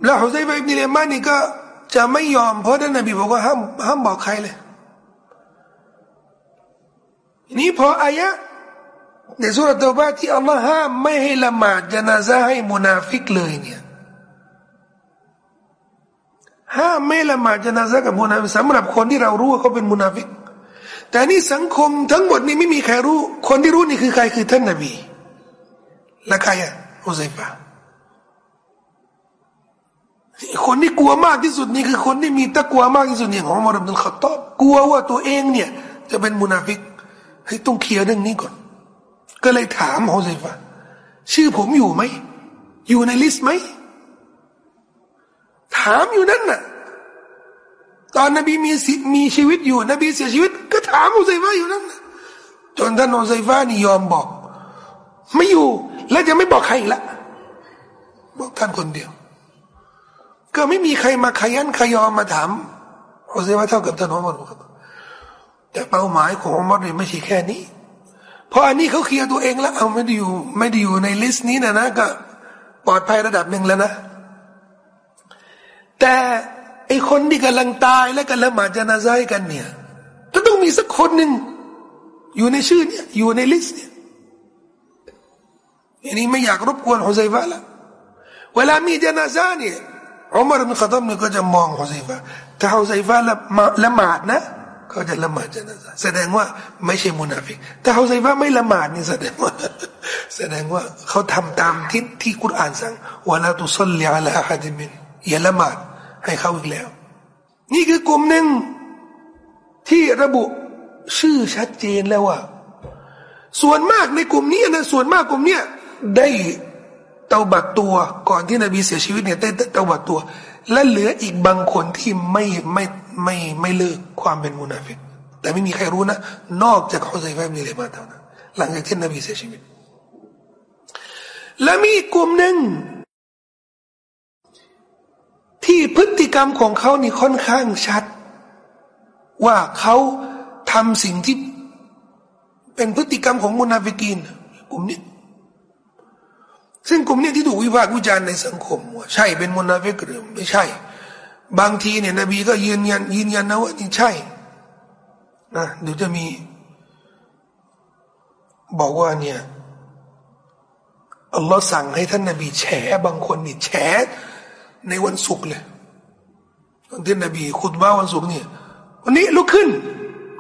แล้วฮุซัยฟะอิบนุลยามานนี่ก็จะไม่ยอมเพราะท่านนบีบอกว่าห้ามห้ามบอกใครเลย นี่พออายะในซูเราะฮ์เตาบะฮ์ที่อัลลอฮ์ห้ามไม่ให้ละหมาดจนาซาให้มุนาฟิกเลยเนี่ยห้ามไม่ละหมาดจนาซากับมุนาฟิกสำหรับคนที่เรารู้ว่าเขาเป็นมุนาฟิก แต่นี่สังคมทั้งหมดนี่ไม่มีใครรู้ คนที่รู้นี่คือใครคือท่านนบีและใครอะอุซัยฟาคนที่กลัวมากที่สุดนี่คือคนที่มีตะกลัวมากที่สุดอย่างของมรบุลขัตตอบกลัวว่าตัวเองเนี่ยจะเป็นมุนาฟิก ให้ต้องเคลียร์เรื่องนี้ก่อน ก็เลยถามฮุซัยฟาชื่อผมอยู่ไหม อยู่ในลิสต์ไหม ถามอยู่นั่นน่ะ ตอนนบีมีมีชีวิตอยู่ นบีเสียชีวิต ก็ถามฮุซัยฟาอยู่นั่นจนท่านฮุซัยฟานี่ยอมบอก ไม่อยู่ และจะไม่บอกใครอีกละ บอกท่านคนเดียว ก็ไม่มีใครมาขยันขยอมมาถามฮุซัยฟาเท่ากับท่านอุมัรครับ แต่เป้าหมายของอุมัรเนี่ยไม่ใช่แค่นี้ เพราะอันนี้เขา clear ตัวเองแล้วเอาไม่ได้อยู่ไม่ได้อยู่ใน list นี้นะนะก็ปลอดภัยระดับหนึ่งแล้วนะ แต่ไอคนที่กำลังตายและกำลังมาจะนาซากันเนี่ยก็ต้องมีสักคนหนึ่งอยู่ในชื่อเนี่ยอยู่ใน list เนี่ยอันนี้ไม่อยากรบกวนฮุซัยฟะละเวลามีจนาซาเนี่ยอุมารบินขตับเนี่ยก็จะมองฮุซัยฟะถ้าฮุซัยฟะละละหมาดนะ เขาจะละหมาดจนาซาแสดงว่าไม่ใช่มุนาฟิกแต่ฮุซัยฟะไม่ละหมาดนี่แสดงว่า แสดงว่าเขาทำตามที่ที่กุรอานสั่งวะลาตุซัลลิอัลาฮัดมินอย่าละหมาดให้เขาอีกแล้ว นี่คือกลุ่มหนึ่งที่ระบุชื่อชัดเจนแล้วว่า ส่วนมากในกลุ่มนี้นะส่วนมากกลุ่มเนี้ยได้เตาบัดตัวก่อนที่นบีเสียชีวิตเนี่ยได้เตาบัดตัว และเหลืออีกบางคนที่ไม่ไม่ ไม่ไม่เลิกความเป็นมุนาฟิกแต่ไม่มีใครรู้นะ นอกจากฮุซัยฟะมีเลยมาเท่านั้นหลังจากที่นบีเสียชีวิต และมีกลุ่มหนึ่ง ที่พฤติกรรมของเขานี่ค่อนข้างชัด ว่าเขาทำสิ่งที่เป็นพฤติกรรมของมุนาฟิกีนกลุ่มนี้ ซึ่งกลุ่มนี้ที่ถูกวิพากษ์วิจารณ์ในสังคมว่าใช่เป็นมุนาฟิกหรือไม่ใช่ บางทีเนี่ยนบีก็ยืนยันยืนยันนะว่านี่ใช่นะเดี๋ยวจะมี บอกว่าเนี่ยอัลลอฮ์สั่งให้ท่านนบีแฉบางคนนี่แฉในวันศุกร์เลยตอนที่นบีคุดว่าวันศุกร์เนี่ยวันนี้ลุกขึ้น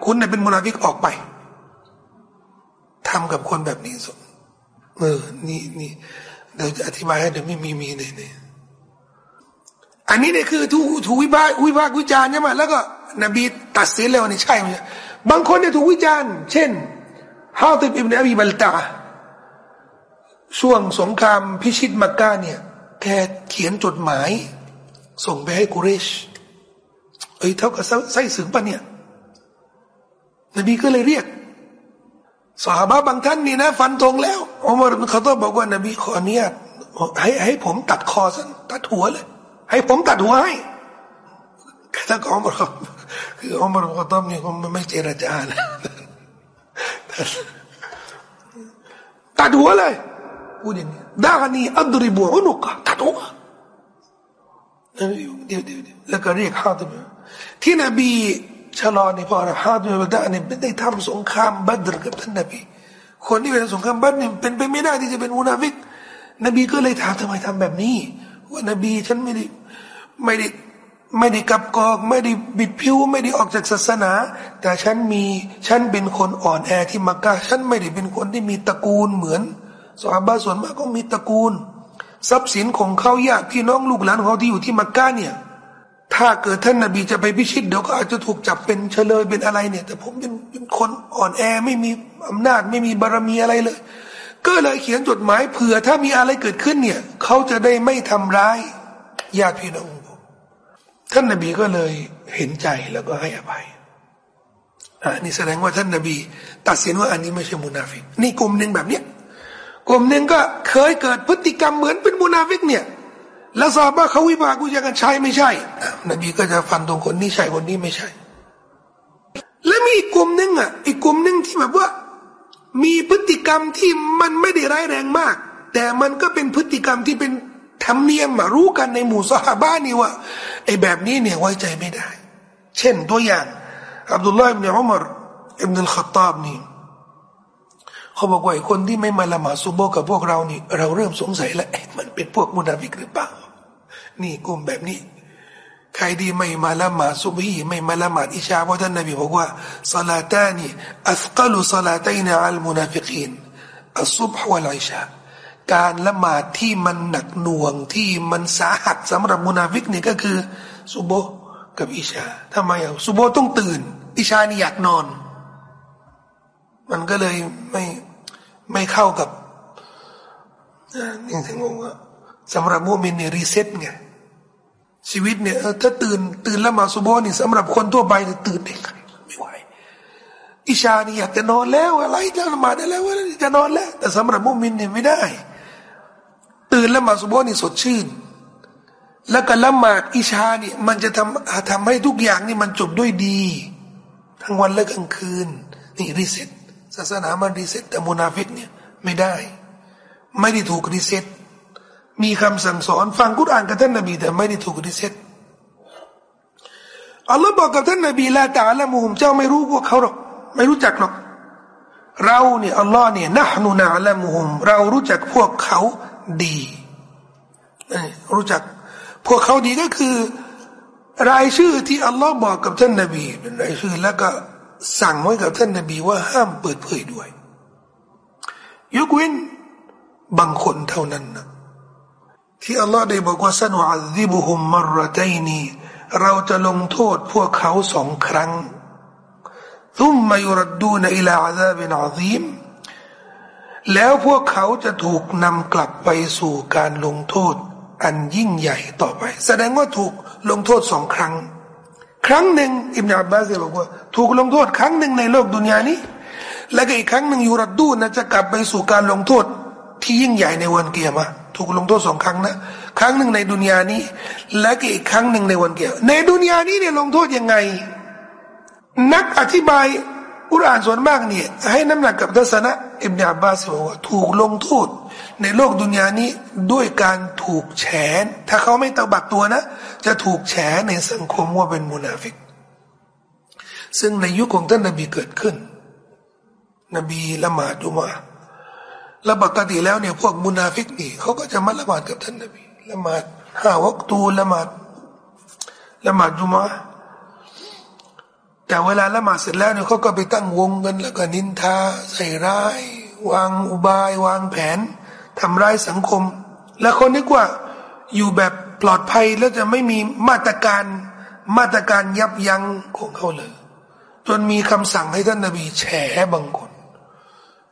คุณเนี่ยเป็นมุนาฟิกออกไปทำกับคนแบบนี้สุดเออนี่นี่เดี๋ยวจะอธิบายให้เดี๋ยวไม่มีมีเนี่ยเนี่ย อันนี้เนี่ยคือถูกถูกวิพากษ์วิพากวิจารณ์ใช่ไหมแล้วก็นบีตัดสินแล้วนี่ใช่ไหมบางคนเนี่ยถูกวิจารณ์ เช่นฮาวติบอิบเนอบีบัลตาช่วงสงครามพิชิตมักกะเนี่ยแกเขียนจดหมาย ส่งไปให้กุเรชเอ้ยเท่ากับไส้สึงปะเนี่ย นบีก็เลยเรียกสหบาบางท่านนี่นะ ฟันธงแล้วอุมารเขาต้องบอกว่านบีขออนุญาตให้ให้ผมตัดคอซะตัดหัวเลย ให้ผมตัดหัวให้ถ้าของมารคืออุมารเขาต้องนี่ผมไม่เจรจาเลยตัดหัวเลยพูดอย่างนี้ดานีอัดริบุอุนุกะตัดหัวเดี๋ยวเดี๋ยวแล้วก็เรียกฮาติมที่นบีชะลอนี่พอฮาติมบดานี่ไม่ได้ทำสงครามบัตรกับท่านนบีคนที่เป็นสงครามบัตรนี่เป็นไปไม่ได้ที่จะเป็นมุนาฟิกนบีก็เลยถามทำไมทำแบบนี้ ว่านบีฉันไม่ได้ ไม่ได้ไม่ได้กับกอกไม่ได้บิดผิวไม่ได้ออกจากศาสนา แต่ฉันมีฉันเป็นคนอ่อนแอที่มักกะฉันไม่ได้เป็นคนที่มีตระกูลเหมือนสาบาส่วนมากก็มีตระกูล ทรัพย์สินของเขาญาติพี่น้องลูกหลานของเขาที่อยู่ที่มักกะเนี่ย ถ้าเกิดท่านนบีจะไปพิชิตเดี๋ยวก็อาจจะถูกจับเป็นเฉลยเป็นอะไรเนี่ย แต่ผมเป็นเป็นคนอ่อนแอไม่มีอำนาจไม่มีบารมีอะไรเลย ก็เลยเขียนจดหมายเผื่อถ้ามีอะไรเกิดขึ้นเนี่ยเขาจะได้ไม่ทำร้ายญาติพี่น้อง ท่านนบีก็เลยเห็นใจแล้วก็ให้อภัยอันนี้แสดงว่าท่านนบี ตัดสินว่าอันนี้ไม่ใช่มุนาฟิกนี่กลุ่มหนึ่งแบบเนี้ยกลุ่มหนึ่งก็เคยเกิดพฤติกรรมเหมือนเป็นมุนาฟิกเนี่ยแล้วทราบว่าเขาวิพากษ์วิจารณ์กันใช่ไม่ใช่ นบีก็จะฟันตรงคนนี้ใช่คนนี้ไม่ใช่ และมีอีกกลุ่มหนึ่งอะ อีกกลุ่มหนึ่งที่แบบว่า มีพฤติกรรมที่มันไม่ได้ร้ายแรงมาก แต่มันก็เป็นพฤติกรรมที่เป็น ธรรมเนียมรู้กันในหมู่สหบ้านนี่ว่าไอ้แบบนี้เนี่ยไว้ใจไม่ได้ เช่นตัวอย่างอับดุลลาห์อิบเนอุมรอิบนุลขัตตาบนี่เขาบอกว่าไอ้คนที่ไม่มาละหมาดซุโบกับพวกเรานี่ เราเริ่มสงสัยแล้วมันเป็นพวกมุนาฟิกหรือเปล่า นี่กลุ่มแบบนี้ ใครดีไม่มาละหมาดซุบฮีไม่มาละหมาดอิชาเพราะท่านนบีบอกว่า صلاتان أثقل الصلاتين على المنافقين الصبح والعشاء การละหมาดที่มันหนักหน่วงที่มันสาหัสสำหรับมุนาฟิกนี่ก็คือซุโบกับอิชาทำไมอะซุโบต้องตื่น อิชานี่อยากนอน มันก็เลยไม่ไม่เข้ากับนี่ถึงบอกว่าสำหรับมุมินเนี่ย reset ไงชีวิตเนี่ยถ้าตื่นตื่นละหมาดซุโบนี่สำหรับคนทั่วไปตื่นได้ไม่ไหวอิชานี่อยากจะนอนแล้วอะไรจะละหมาดได้แล้วจะนอนแล้ว แต่สำหรับมุมินเนี่ยไม่ได้ ตื่นละหมาดซุบฮ์นี่สดชื่น แล้วก็ละหมาดอิชานี่มันจะทำทำให้ทุกอย่างนี่มันจบด้วยดี ทั้งวันและกลางคืน นี่ resetศาสนามัน reset แต่มุนาฟิกเนี่ยไม่ได้ ไม่ได้ถูก reset มีคำสั่งสอน ฟังกุรอานกับท่านนบีแต่ไม่ได้ถูก reset อัลลอฮ์บอกกับท่านนบี لا تعلمهم เจ้าไม่รู้พวกเขาหรอก ไม่รู้จักหรอก เราเนี่ยอัลลอฮ์เนี่ย نحن نعلمهم เรารู้จักพวกเขา ดีรู้จัก พวกเขาดีก็คือ รายชื่อที่อัลลอฮ์บอกกับท่านนาบีเป็นรายชื่อแล้วก็สั่งไว้กับท่านนาบีว่าห้ามเปิดเผยด้วย ยกเว้นบางคนเท่านั้นนะที่อัลลอฮ์ได้บอกว่าสนุอัลซิบุฮุมมรตัยนีเราจะลงโทษพวกเขาสองครั้ง ثم يردون إلى عذاب عظيم แล้วพวกเขาจะถูกนำกลับไปสู่การลงโทษ อันยิ่งใหญ่ต่อไป แสดงว่าถูกลงโทษสองครั้ง ครั้งหนึ่งอิบนาอับบาสบอกว่า ถูกลงโทษครั้งหนึ่งในโลกดุนยานี้ แล้วก็อีกครั้งหนึ่งยูรัดดูนะจะกลับไปสู่การลงโทษที่ยิ่งใหญ่ในวันเกียรมาถูกลงโทษสองครั้งนะครั้งหนึ่งในดุนยานี้ และก็อีกครั้งหนึ่งในวันเกียรในดุนยานี้เนี่ยลงโทษยังไง นักอธิบาย อุรานส่วนมากเนี่ยให้น้ำหนักกับทัศนะอิบนาอับบาสบอกว่าถูกลงโทษในโลกดุนยานี้ด้วยการถูกแฉถ้าเขาไม่เตาบัตตัวนะ จะถูกแฉในสังคมว่าเป็นมุนาฟิก ซึ่งในยุคของท่านนบีเกิดขึ้น นบีละหมาดจุมาแล้วปกติแล้วเนี่ยพวกมุนาฟิกนี่เขาก็จะมาละหมาดกับท่านนบีละหมาดห้าวักตูละหมาดละหมาดจุมา แต่เวลาละหมาดเสร็จแล้วเนี่ยเขาก็ไปตั้งวงกันแล้วก็นินทาใส่ร้าย วางอุบาย วางแผนทำร้ายสังคม และคนนึกว่าอยู่แบบปลอดภัยแล้วจะไม่มีมาตรการมาตรการยับยั้งของเขาเลย จนมีคำสั่งให้ท่านนาบีแฉบางคน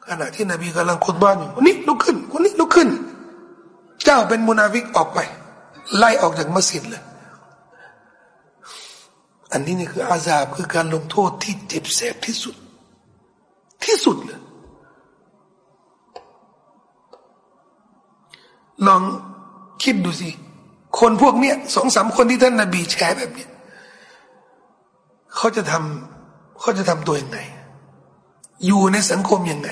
ขณะที่นบีกำลังคุดบ้านอยู่คนี่ลุกขึ้นคุณนี่ลุกขึ้น เจ้าเป็นมุนาฟิกออกไป ไล่ออกจากมัสยิดเลย อันนี้นี่คืออาซาบคือการลงโทษที่เจ็บแสบที่สุด ที่สุดเลยลองคิดดูสิ คนพวกเนี้ยสองสามคนที่ท่านนาบีแชร์แบบเนี้ยเขาจะทำเขาจะทำตัวยังไง อยู่ในสังคมยังไง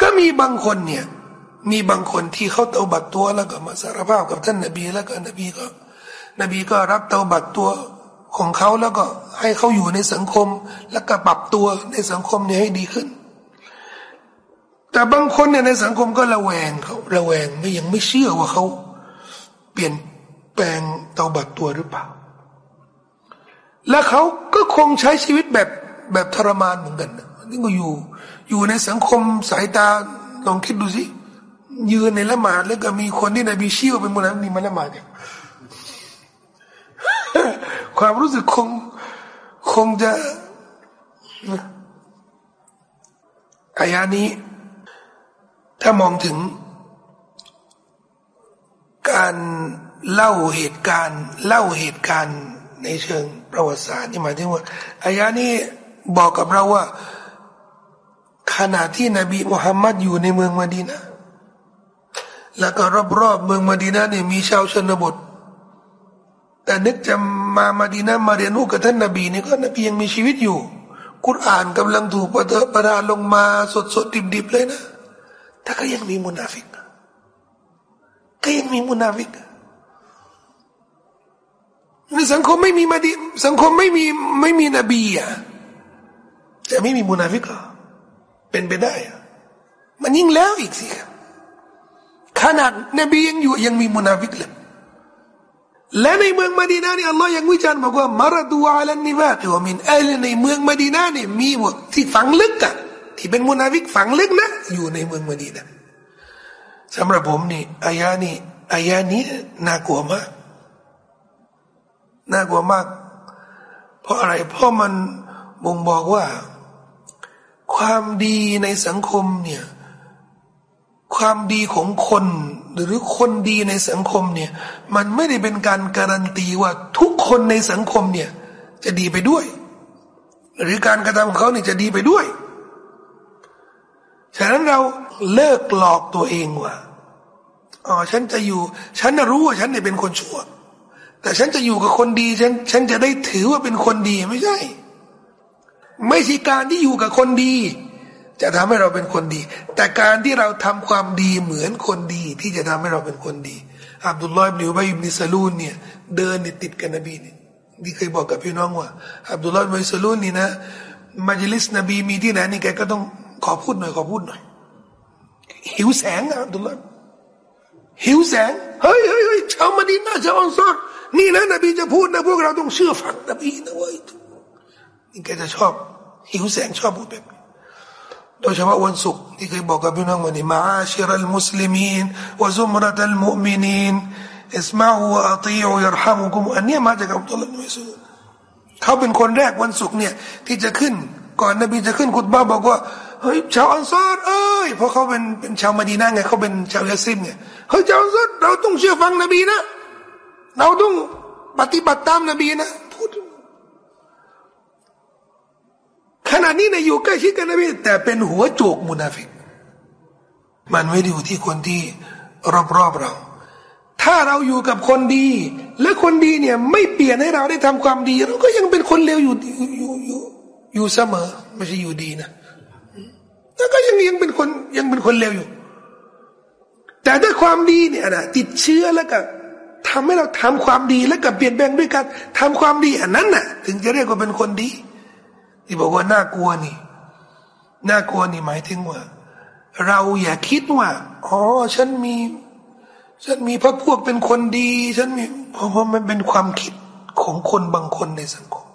ก็มีบางคนเนี่ย มีบางคนที่เขาเตาบัตรตัวแล้วก็มาสารภาพกับท่านนาบี แล้วก็นบีก็ นบีก็รับเตาบัตรตัวของเขาแล้วก็ให้เขาอยู่ในสังคม แล้วก็ปรับตัวในสังคมนี้ให้ดีขึ้น แต่บางคนเนี่ยในสังคมก็ระแวงเขาระแวงไม่ยังไม่เชื่อว่าเขา เปลี่ยนแปลงเตาบัตรตัวหรือเปล่า และเขาก็คงใช้ชีวิตแบบแบบทรมานเหมือนกันนี่ก็อยู่ อยู่ในสังคมสายตาลองคิดดูสิยืนในละหมาดแล้วก็มีคนที่นบีเชื่อเป็นมุนันี่มาละหมาดเนี่ย ความรู้สึกคงคงจะอายานี้ ถ้ามองถึง การเล่าเหตุการณ์ เล่าเหตุการณ์ในเชิงประวัติศาสตร์นี่หมายถึงว่าอายานี้บอกกับเราว่า ขณะที่นบีมุฮัมมัดอยู่ในเมืองมาดีนะแล้วก็รอบๆเมืองมาดีนะเนี่ยมีชาวชนบท แต่นึกจะมามาดีนะมาเรียนรู้กับท่านนบีนี่ก็นบียังมีชีวิตอยู่ กุรอานกำลังถูกประทานลงมาสดๆดิบๆเลยนะถ้าก็ยังมีมุนาฟิกก็ยังมีมุนาฟิกในสังคมไม่มีมาดีสังคมไม่มีไม่มีนบีอะจะไม่มีมุนาฟิกเป็นไปได้อะมันยิ่งแล้วอีกสิขนาดนบียังอยู่ยังมีมุนาฟิกเลย และในเมืองมาดีนานี่อัลลอฮ์ยังวิจารณ์บอกว่าمردوا على النفاق ومن أهل ในเมืองมาดีนานี่มีหมดที่ฝังลึกอะที่เป็นมุนาฟิกฝังลึกนะ อยู่ในเมืองมดีนะสำหรับผมนี่อายานี้อายานี้น่ากลัวมากน่ากลัวมาก เพราะอะไรเพราะมันบ่งบอกว่า ความดีในสังคมเนี่ย ความดีของคนหรือคนดีในสังคมเนี่ย มันไม่ได้เป็นการการันตีว่าทุกคนในสังคมเนี่ย จะดีไปด้วย หรือการกระทำของเขาเนี่ยจะดีไปด้วย ฉะนั้นเราเลิกหลอกตัวเองว่าอ๋อฉันจะอยู่ ฉันรู้ว่าฉันเนี่ยเป็นคนชั่ว แต่ฉันจะอยู่กับคนดี ฉัน ฉันจะได้ถือว่าเป็นคนดีไม่ใช่ ไม่ใช่การที่อยู่กับคนดี จะทำให้เราเป็นคนดี แต่การที่เราทำความดีเหมือนคนดี ที่จะทำให้เราเป็นคนดี อับดุลลอฮ์บินอุบัย อิบนิซาลูลเนี่ยเดินติดกันนบีเนี่ยที่เคยบอกกับพี่น้องว่าอับดุลลอฮ์บินซาลูลนี่นะมัจลิสนบีมีที่ไหนนี่แกก็ต้องขอพูดหน่อยขอพูดหน่อย หิวแสงอับดุลลาหิวแสงเฮ้ยเฮ้ยเฮ้ยชาวมดีนาชาวอันซอรนี่นะนบีจะพูดนะพวกเราต้องเชื่อฟังนบีนะเว้ยนี่แกจะชอบ หิวแสงชอบพูดแบบ โดยเฉพาะวันศุกร์ที่เคยบอกกับพี่น้องวันนี้มาชิรัลมุสลิมีนวะซุมรัตัลมุมินีนอิสมาอูอัตีอูยรฮามุกุมอันนี้มาจากอับดุลลาห์มิสูเขาเป็นคนแรกวันศุกร์เนี่ยที่จะขึ้น ก่อนนบีจะขึ้นคุตบ้าบอกว่าเฮ้ยชาวอันซอรเอ้ยเพราะเขาเป็นเป็นชาวมาดีนาไงเขาเป็นชาวยาซิมไงเฮ้ยชาวอันซอรเราต้องเชื่อฟังนบีนะ เราต้องปฏิบัติตามนบีนะ พูดขณะนี้เนี่ยอยู่ใกล้ชิดกันนบีแต่เป็นหัวโจกมุนาฟิก มันไม่ได้อยู่ที่คนที่รอบๆเรา ถ้าเราอยู่กับคนดี และคนดีเนี่ยไม่เปลี่ยนให้เราได้ทำความดี เราก็ยังเป็นคนเลวอยู่อยู่อยู่อยู่เสมอไม่ใช่อยู่ดีนะแล้วก็ยังยังเป็นคนยังเป็นคนเลวอยู่ แต่ด้วยความดีเนี่ยนะติดเชื้อแล้วก็ทำให้เราทำความดีแล้วก็เปลี่ยนแปลงด้วยการทำความดีอันนั้นน่ะ ถึงจะเรียกว่าเป็นคนดี ที่บอกว่าน่ากลัวนี่น่ากลัวนี่หมายถึงว่า เราอย่าคิดว่าอ๋อฉันมีฉันมีพระพวกเป็นคนดี ฉันมีเพราะว่ามันเป็นความคิดของคนบางคนในสังคม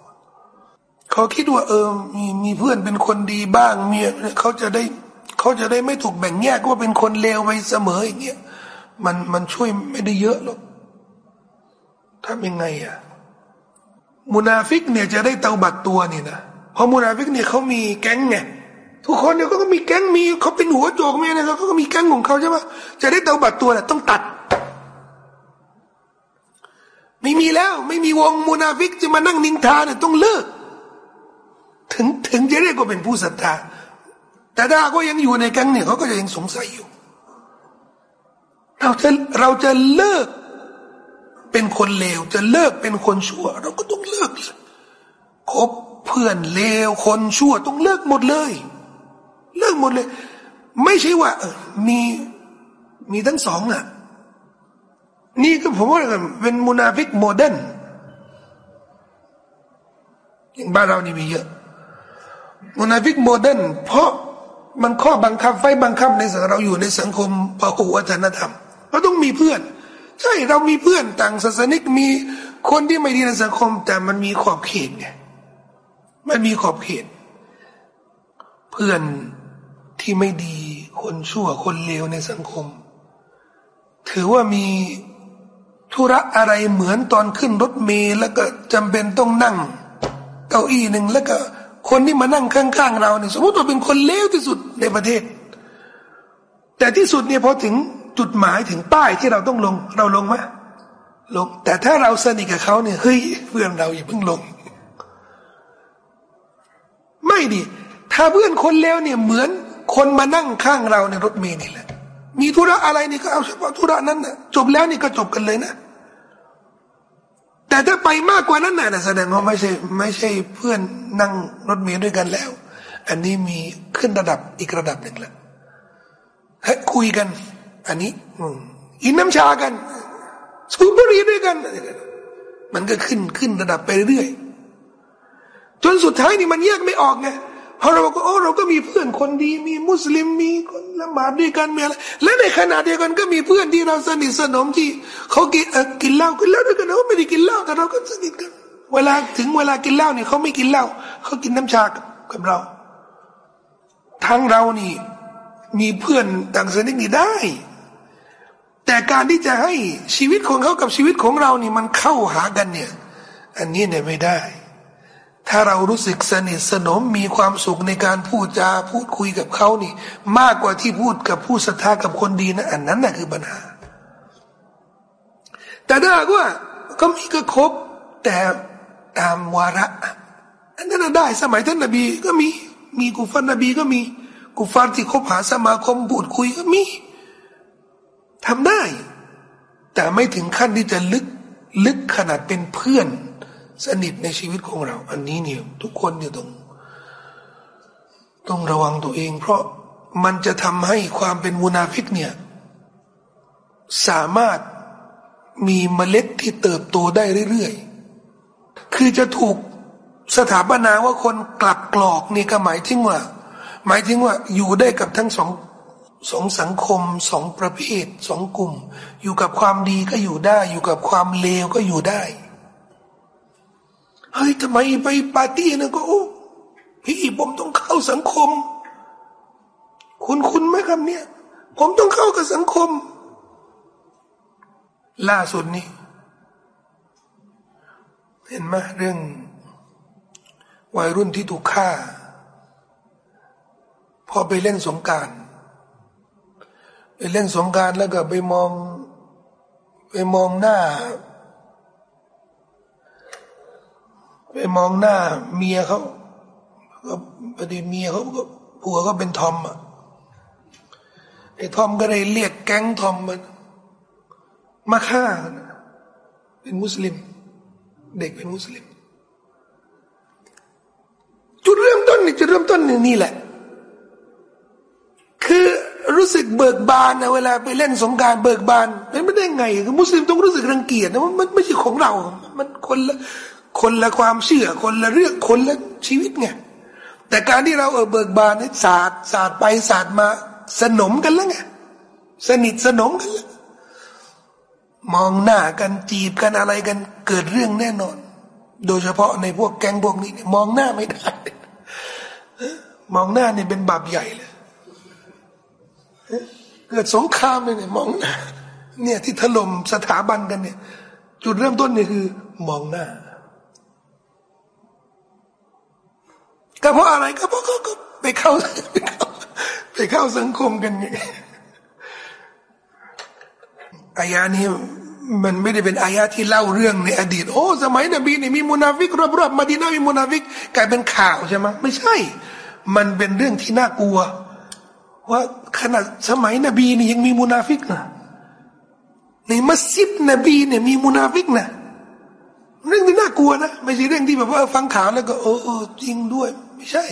เขาคิดว่า เออมีมีเพื่อนเป็นคนดีบ้างเมียเขาจะได้เขาจะได้ไม่ถูกแบ่งแยกว่าเป็นคนเลวไปเสมออย่างเงี้ยมันมันช่วยไม่ได้เยอะหรอกทำยังไงอะมุนาฟิกเนี่ยจะได้เตาบัตรตัวนี่นะ ราะมุนาฟิกเนี่ยเขามีแก๊งไงทุกคนเนี่ยเขาก็มีแก๊งมีเขาเป็นหัวโจกมีอะไรเขาก็มีแก๊งของเขาใช่ไหมจะได้เตาบัตตัวแหละต้องตัด ไม่มีแล้ว ไม่มีวงมุนาฟิกจะมานั่งนินทาเนี่ยต้องเลิก ถึงถึงจะเรียกว่าเป็นผู้ศรัทธาแต่ถ้าก็ยังอยู่ในแก๊งเนี่ยเขาก็จะยังสงสัยอยู่ เราจะเราจะเลิกเป็นคนเลวจะเลิกเป็นคนชั่ว เราก็ต้องเลิกคบ เพื่อนเลวคนชั่วต้องเลิกหมดเลย เลิกหมดเลย ไม่ใช่ว่ามีมีทั้งสองอะ นี่ก็ผมว่าเป็นมุนาฟิก modern อย่างบ้านเรานี่มีเยอะมุนาฟิก modern เพราะมันข้อบังคับไฟบังคับในสังเราอยู่ในสังคมพหุวัฒนธรรมเราต้องมีเพื่อน ใช่เรามีเพื่อนต่างศาสนิกมีคนที่ไม่ดีในสังคม แต่มันมีขอบเขตไง มันมีขอบเขต เพื่อนที่ไม่ดีคนชั่วคนเลวในสังคม ถือว่ามีธุระอะไรเหมือนตอนขึ้นรถเมล์แล้วก็จำเป็นต้องนั่ง เก้าอี้หนึ่งแล้วก็คนที่มานั่งข้างๆเราเนี่ยสมมติว่าเป็นคนเลวที่สุดในประเทศ แต่ที่สุดเนี่ยพอถึงจุดหมายถึงป้ายที่เราต้องลง เราลงไหมลง แต่ถ้าเราสนิทกับเขาเนี่ยเฮ้ยเพื่อนเราอย่าเพิ่งลง ไม่ดีถ้าเพื่อนคนเลวเนี่ยเหมือนคนมานั่งข้างเราในรถเมล์นี่แหละ มีธุระอะไรนี่ก็เอาเฉพาะธุระนั้นนะจบแล้วนี่ก็จบกันเลยนะ แต่ถ้าไปมากกว่านั้นนะแสดงว่าไม่ใช่ไม่ใช่เพื่อนนั่งรถเมล์ด้วยกันแล้ว อันนี้มีขึ้นระดับอีกระดับหนึ่งแล้วให้คุยกัน อันนี้อินน้ำชากัน สูบบุหรี่ด้วยกัน มันก็ขึ้นขึ้นระดับไปเรื่อย จนสุดท้ายนี่มันแยกไม่ออกไงเพอเราก็โอ้เราก็มีเพื่อนคนดี มีมุสลิมมีคนละหมาดด้วยกันมีอะไรและในขณะเดียวกันก็มีเพื่อนที่เราสนิทสนมที่เขากินกินเหล้ากินเหล้าด้วยกันเขาไม่ได้กินเหล้าแต่เราก็สนิทกันเวลาถึงเวลากินเหล้าเนี่ยเขาไม่กินเหล้าเขากินน้ำชากับเรา ทั้งเรานี่ มีเพื่อนต่างสนิทนี่ได้ แต่การที่จะให้ชีวิตของเขากับชีวิตของเรานี่มันเข้าหากันเนี่ย อันนี้เนี่ยไม่ได้ ถ้าเรารู้สึกสนิทสนมมีความสุขในการพูดจาพูดคุยกับเขานี่ มากกว่าที่พูดกับผู้ศรัทธากับคนดีนะอันนั้นแหะคือปัญหา แต่ถ้าว่าก็มีก็ครบแต่ตามวาระอันนั้นได้สมัยท่านนบีก็มีมีกุฟารนบีก็มีกุฟารที่คบหาสมาคมพูดคุยก็มีทำได้ แต่ไม่ถึงขั้นที่จะลึกลึกขนาดเป็นเพื่อน สนิทในชีวิตของเรา อันนี้เนี่ยทุกคนเนี่ยต้องต้องระวังตัวเอง เพราะมันจะทำให้ความเป็นมุนาฟิกเนี่ย สามารถมีเมล็ดที่เติบโตได้เรื่อยๆ คือจะถูกสถาปนาว่าคนกลับกรอกนี่ก็หมายถึงว่า หมายถึงว่าอยู่ได้กับทั้งสองสองสังคมสองประเภทสองกลุ่ม อยู่กับความดีก็อยู่ได้ อยู่กับความเลวก็อยู่ได้ เฮ้ยทำไมไปปาร์ตี้นะก็โอ้พี่ผมต้องเข้าสังคม คุณคุณไหมครับเนี่ยผมต้องเข้ากับสังคม ล่าสุดนี้ เห็นไหมเรื่อง วัยรุ่นที่ถูกฆ่า พอไปเล่นสงการไปเล่นสงการแล้วก็ไปมอง ไปมองหน้า ไปมองหน้าเมียเขาก็พอดีเมียเขาก็ผัวก็เป็นทอมอะไอ้ทอมก็เลยเรียกแก๊งทอมมันมาฆ่าเป็นมุสลิม เด็กเป็นมุสลิม จุดเริ่มต้นนี่จุดเริ่มต้นนี่แหละ คือรู้สึกเบิกบานนะเวลาไปเล่นสงการเบิกบานเป็นไม่ได้ไงคือมุสลิมต้องรู้สึกรังเกียจนะมันไม่ใช่ของเรา มันคนละ คนละความเชื่อ คนละเรื่องคนละชีวิตไงแต่การที่เราเออเบิกบานเนี่ยศาสตร์ศาสตร์ไปศาสตร์มาสนมกันแล้วไงสนิทสนมกันแล้วมองหน้ากันจีบกันอะไรกันเกิดเรื่องแน่นอน โดยเฉพาะในพวกแก๊งพวกนี้เนี่ยมองหน้าไม่ได้มองหน้าเนี่ยเป็นบาปใหญ่เลยเกิดสงครามเลยเนี่ยมองหน้าเนี่ยที่ถล่มสถาบันกันเนี่ย จุดเริ่มต้นเนี่ยคือ มองหน้า ก็เพราะอะไรก็เพราะก็ไปเข้าไปเข้าไปเข้าสังคมกันไงอายานี้มันไม่ได้เป็นอายาที่เล่าเรื่องในอดีต โอ้สมัยนบีนี่มีมุนาฟิกรอบๆมาดีนามีมุนาฟิกกลายเป็นข่าวใช่ไหมไม่ใช่ มันเป็นเรื่องที่น่ากลัว ว่าขนาดสมัยนบีนี่ยังมีมุนาฟิกนะในมัสยิดนบีเนี่ยมีมุนาฟิกนะเรื่องที่น่ากลัวนะไม่ใช่เรื่องที่แบบว่าฟังข่าวแล้วก็เออเออจริงด้วย ไม่ใช่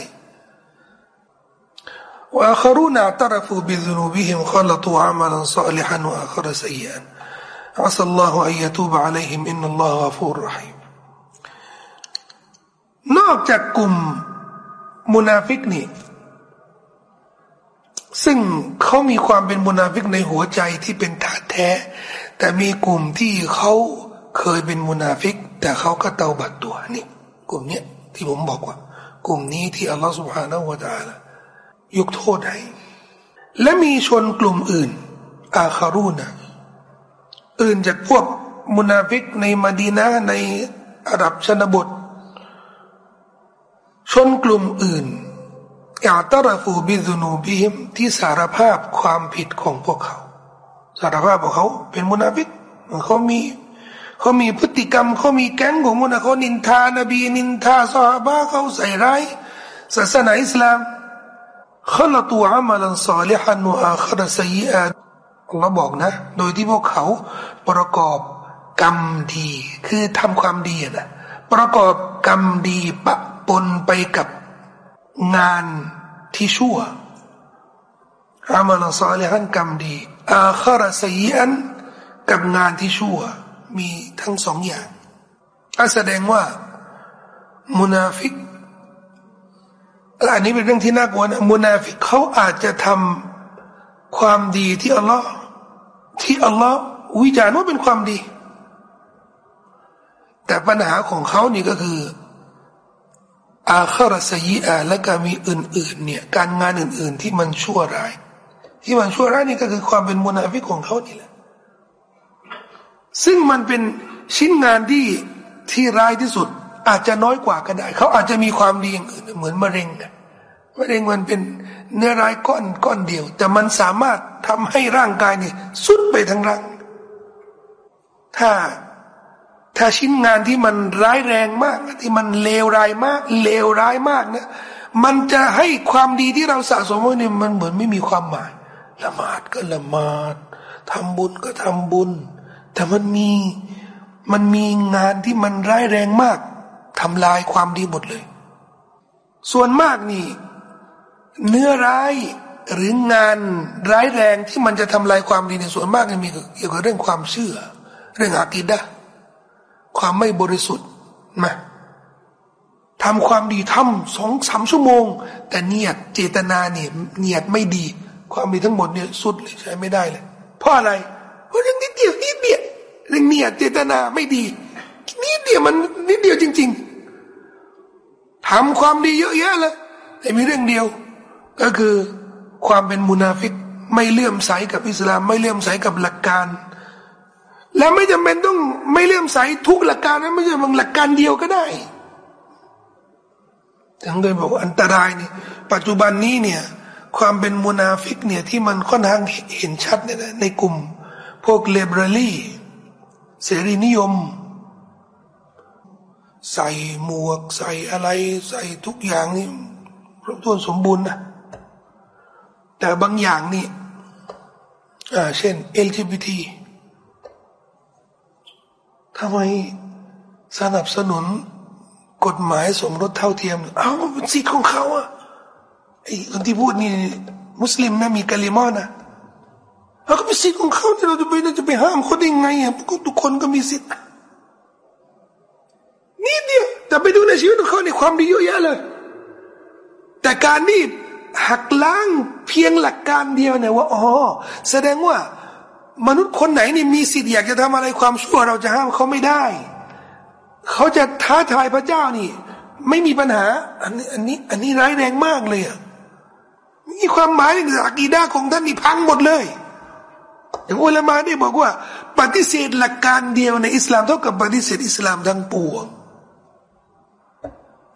وآخرون اعترفوا بذنوبهم خلطوا عملا صالحا وآخر سيئا عسى الله أن يتوب عليهم إن الله غفور رحيم นอกจากกลุ่มมุนาฟิกนี่ซึ่งเขามีความเป็นมุนาฟิกในหัวใจที่เป็นถาแท้ แต่มีกลุ่มที่เขาเคยเป็นมุนาฟิก แต่เขาก็เตาบัดตัวนี่ กลุ่มนี้ที่ผมบอกว่า กลุ่มนี้ที่อัลลอฮฺสุบฮานาวะตาละยกโทษให้ และมีชนกลุ่มอื่น آخرون อื่นจากพวกมุนาฟิกในมาดีนาในอาหรับชนบท ชนกลุ่มอื่นอาตรฟูบิซุนูบิฮิมที่สารภาพความผิดของพวกเขา สารภาพของเขาเป็นมุนาฟิกเขามี เขามีพฤติกรรมเขามีแก๊งของมุนาเขานินทานบีนินทาซาบะเขาใส่ร้ายศาสนาอิสลาม خلطوا عملا صالحا وآخر سيئا อัลลอฮ์บอกนะ โดยที่พวกเขาประกอบกรรมดี คือทำความดีนะประกอบกรรมดีปะปนไปกับงานที่ชั่วอามัลซอลิฮันกรรมดี อาคาราซีอันกับงานที่ชั่ว มีทั้งสองอย่างแสดงว่ามุนาฟิกและอันนี้เป็นเรื่องที่น่ากลัวนะมุนาฟิกเขาอาจจะทำความดีที่อัลลอฮ์ที่อัลลอฮ์วิจารณ์ว่าเป็นความดี แต่ปัญหาของเขานี่ก็คือ อาคารสยีอาและการมีอื่น ๆ เนี่ย การงานอื่น ๆ ที่มันชั่วร้าย ที่มันชั่วร้ายนี่ก็คือความเป็นมุนาฟิกของเขานี่แหละ ซึ่งมันเป็นชิ้นงานที่ที่ร้ายที่สุด อาจจะน้อยกว่าก็ได้ เขาอาจจะมีความดีอย่างอื่นเหมือนมะเร็งมะเร็งมันเป็นเนื้อร้ายก้อนก้อนเดียว แต่มันสามารถทำให้ร่างกายเนี่ยสุดไปทั้งร่างถ้าถ้าชิ้นงานที่มันร้ายแรงมาก ที่มันเลวร้ายมากเลวร้ายมากเนี่ยมันจะให้ความดีที่เราสะสมไว้เนี่ยมันเหมือนไม่มีความหมาย ละหมาดก็ละหมาดทำบุญก็ทำบุญ แต่มันมีมันมีงานที่มันร้ายแรงมากทำลายความดีหมดเลย ส่วนมากนี่ เนื้อร้ายหรืองานร้ายแรงที่มันจะทำลายความดีในส่วนมากนี่มีเกี่ยวกับเรื่องความเชื่อ เรื่องอากิดะความไม่บริสุทธิ์มาทำความดีทำสองสามชั่วโมง แต่เนียดเจตนาเนี่ยเนียดไม่ดี ความดีทั้งหมดเนี่ยสุดเลยใช้ไม่ได้เลย เพราะอะไร เพราะเรื่องนิดเดียว เรื่องเนี่ยเจตนาไม่ดีนิดเดียวมันนิดเดียวจริง ๆทำความดีเยอะแยะเลยแต่มีเรื่องเดียว ก็คือความเป็นมุนาฟิกไม่เลื่อมใสกับอิสลาม ไม่เลื่อมใสกับหลักการ และไม่จำเป็นต้องไม่เลื่อมใสทุกหลักการนะไม่ใช่บางหลักการเดียวก็ได้ทั้งโดยบอกอันตรายนี่ปัจจุบันนี้เนี่ยความเป็นมุนาฟิกเนี่ยที่มันค่อนข้างเห็นชัดเนี่ยนะในกลุ่ม พวกเลเบรลี่ เสรีนิยม ใส่หมวก ใส่อะไร ใส่ทุกอย่างนี่ครบถ้วนสมบูรณ์นะแต่บางอย่างนี่เช่น LGBT ทำไมสนับสนุนกฎหมายสมรสเท่าเทียม เอ้าเป็นสิทธิ์ของเขาอะไอ้คนที่พูดนี่ มุสลิมนะมีกะลิมอนะ แล้วก็เป็นสิทธิ์ของเขาที่เราจะไปเราจะไปห้ามเขาได้ไงอะทุกคนก็มีสิทธิ์นิดเดียวแต่ไปดูในชีวิตของเขาในความดีเยอะแยะเลย แต่การนี่หักล้างเพียงหลักการเดียวเนี่ยว่าอ๋อแสดงว่ามนุษย์คนไหนนี่มีสิทธิ์อยากจะทำอะไรความชั่วเราจะห้ามเขาไม่ได้ เขาจะท้าทายพระเจ้านี่ ไม่มีปัญหา อันนี้อันนี้อันนี้ร้ายแรงมากเลยอะมีความหมายในอากีดาของท่านนี่พังหมดเลย อย่างอุลามาได้บอกว่า ปฏิเสธหลักการเดียวในอิสลามเท่ากับปฏิเสธอิสลามทั้งปวง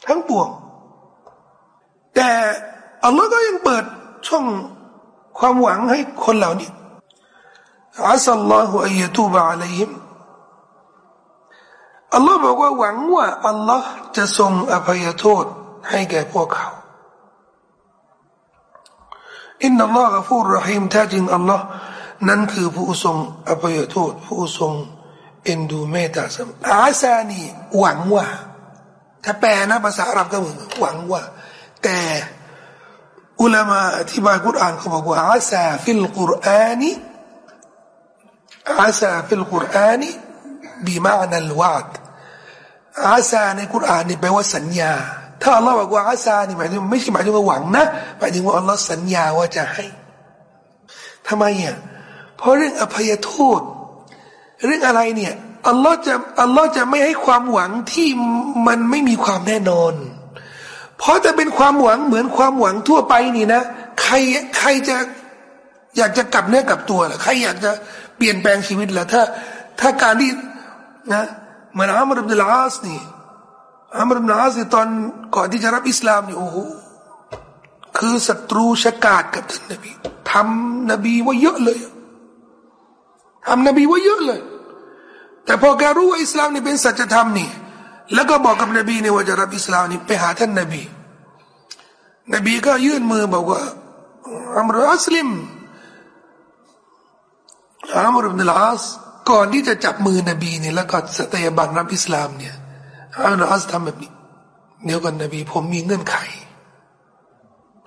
ทั้งปวง แต่อัลลอฮ์ก็ยังเปิดช่องความหวังให้คนเหล่านี้อัสลลอฮฺอัยตูบะอะลัยฮิมอัลลอฮ์บอกว่าหวังว่าอัลลอฮ์จะทรงอภัยโทษให้แก่พวกเขาإن الله غفور رحيم แท้จริงอัลลอฮ์ นั่นคือผู้ทรงอภัยโทษ ผู้ทรงเอ็นดูเมตตาสมอาซานีหวังว่า ถ้าแปลนะภาษาอาหรับก็เหมือนหวังว่า แต่อุลามาอธิบายกุรอานเขาบอกว่าعسى في القرآن عسى في القرآن بمعنى الوعد عسى ในกุรอานนี่แปลว่าสัญญา ถ้าอัลลอฮ์บอกว่าعسى นี่หมายถึงไม่ใช่หมายถึงว่าหวังนะหมายถึงว่าอัลลอฮ์สัญญาว่าจะให้ทำไมอะ เพราะเรื่องอภัยโทษ เรื่องอะไรเนี่ยอัลลอฮ์จะอัลลอฮ์จะไม่ให้ความหวังที่มันไม่มีความแน่นอน เพราะจะเป็นความหวังเหมือนความหวังทั่วไปนี่นะ ใครใครจะอยากจะกลับเนื้อกลับตัวล่ะใครอยากจะเปลี่ยนแปลงชีวิตล่ะถ้าถ้าการที่นะมือนอัมรุบดุลอาสนี่อัมรุบดุลอาสนี่ตอนก่อนที่จะรับอิสลามนี่โอ้โหคือศัตรูชะกาดกับท่านนบีทำนบีว่าเยอะเลย ทำนบีว่าเยอะเลย แต่พอแกรู้ว่าอิสลามนี่เป็นสัจธรรมนี่ แล้วก็บอกกับนบีนี่ว่าจะรับอิสลามนี่ไปหาท่านนบี นบีก็ยื่นมือบอกว่าอัมรุอัสลิมอัมรุบนุลาสก่อนที่จะจับมือนบีเนี่ยแล้วก็สเตยบันรับอิสลามเนี่ยอัมรุอัสทำแบบนี้เดี๋ยวก่อนนบี ผมมีเงื่อนไข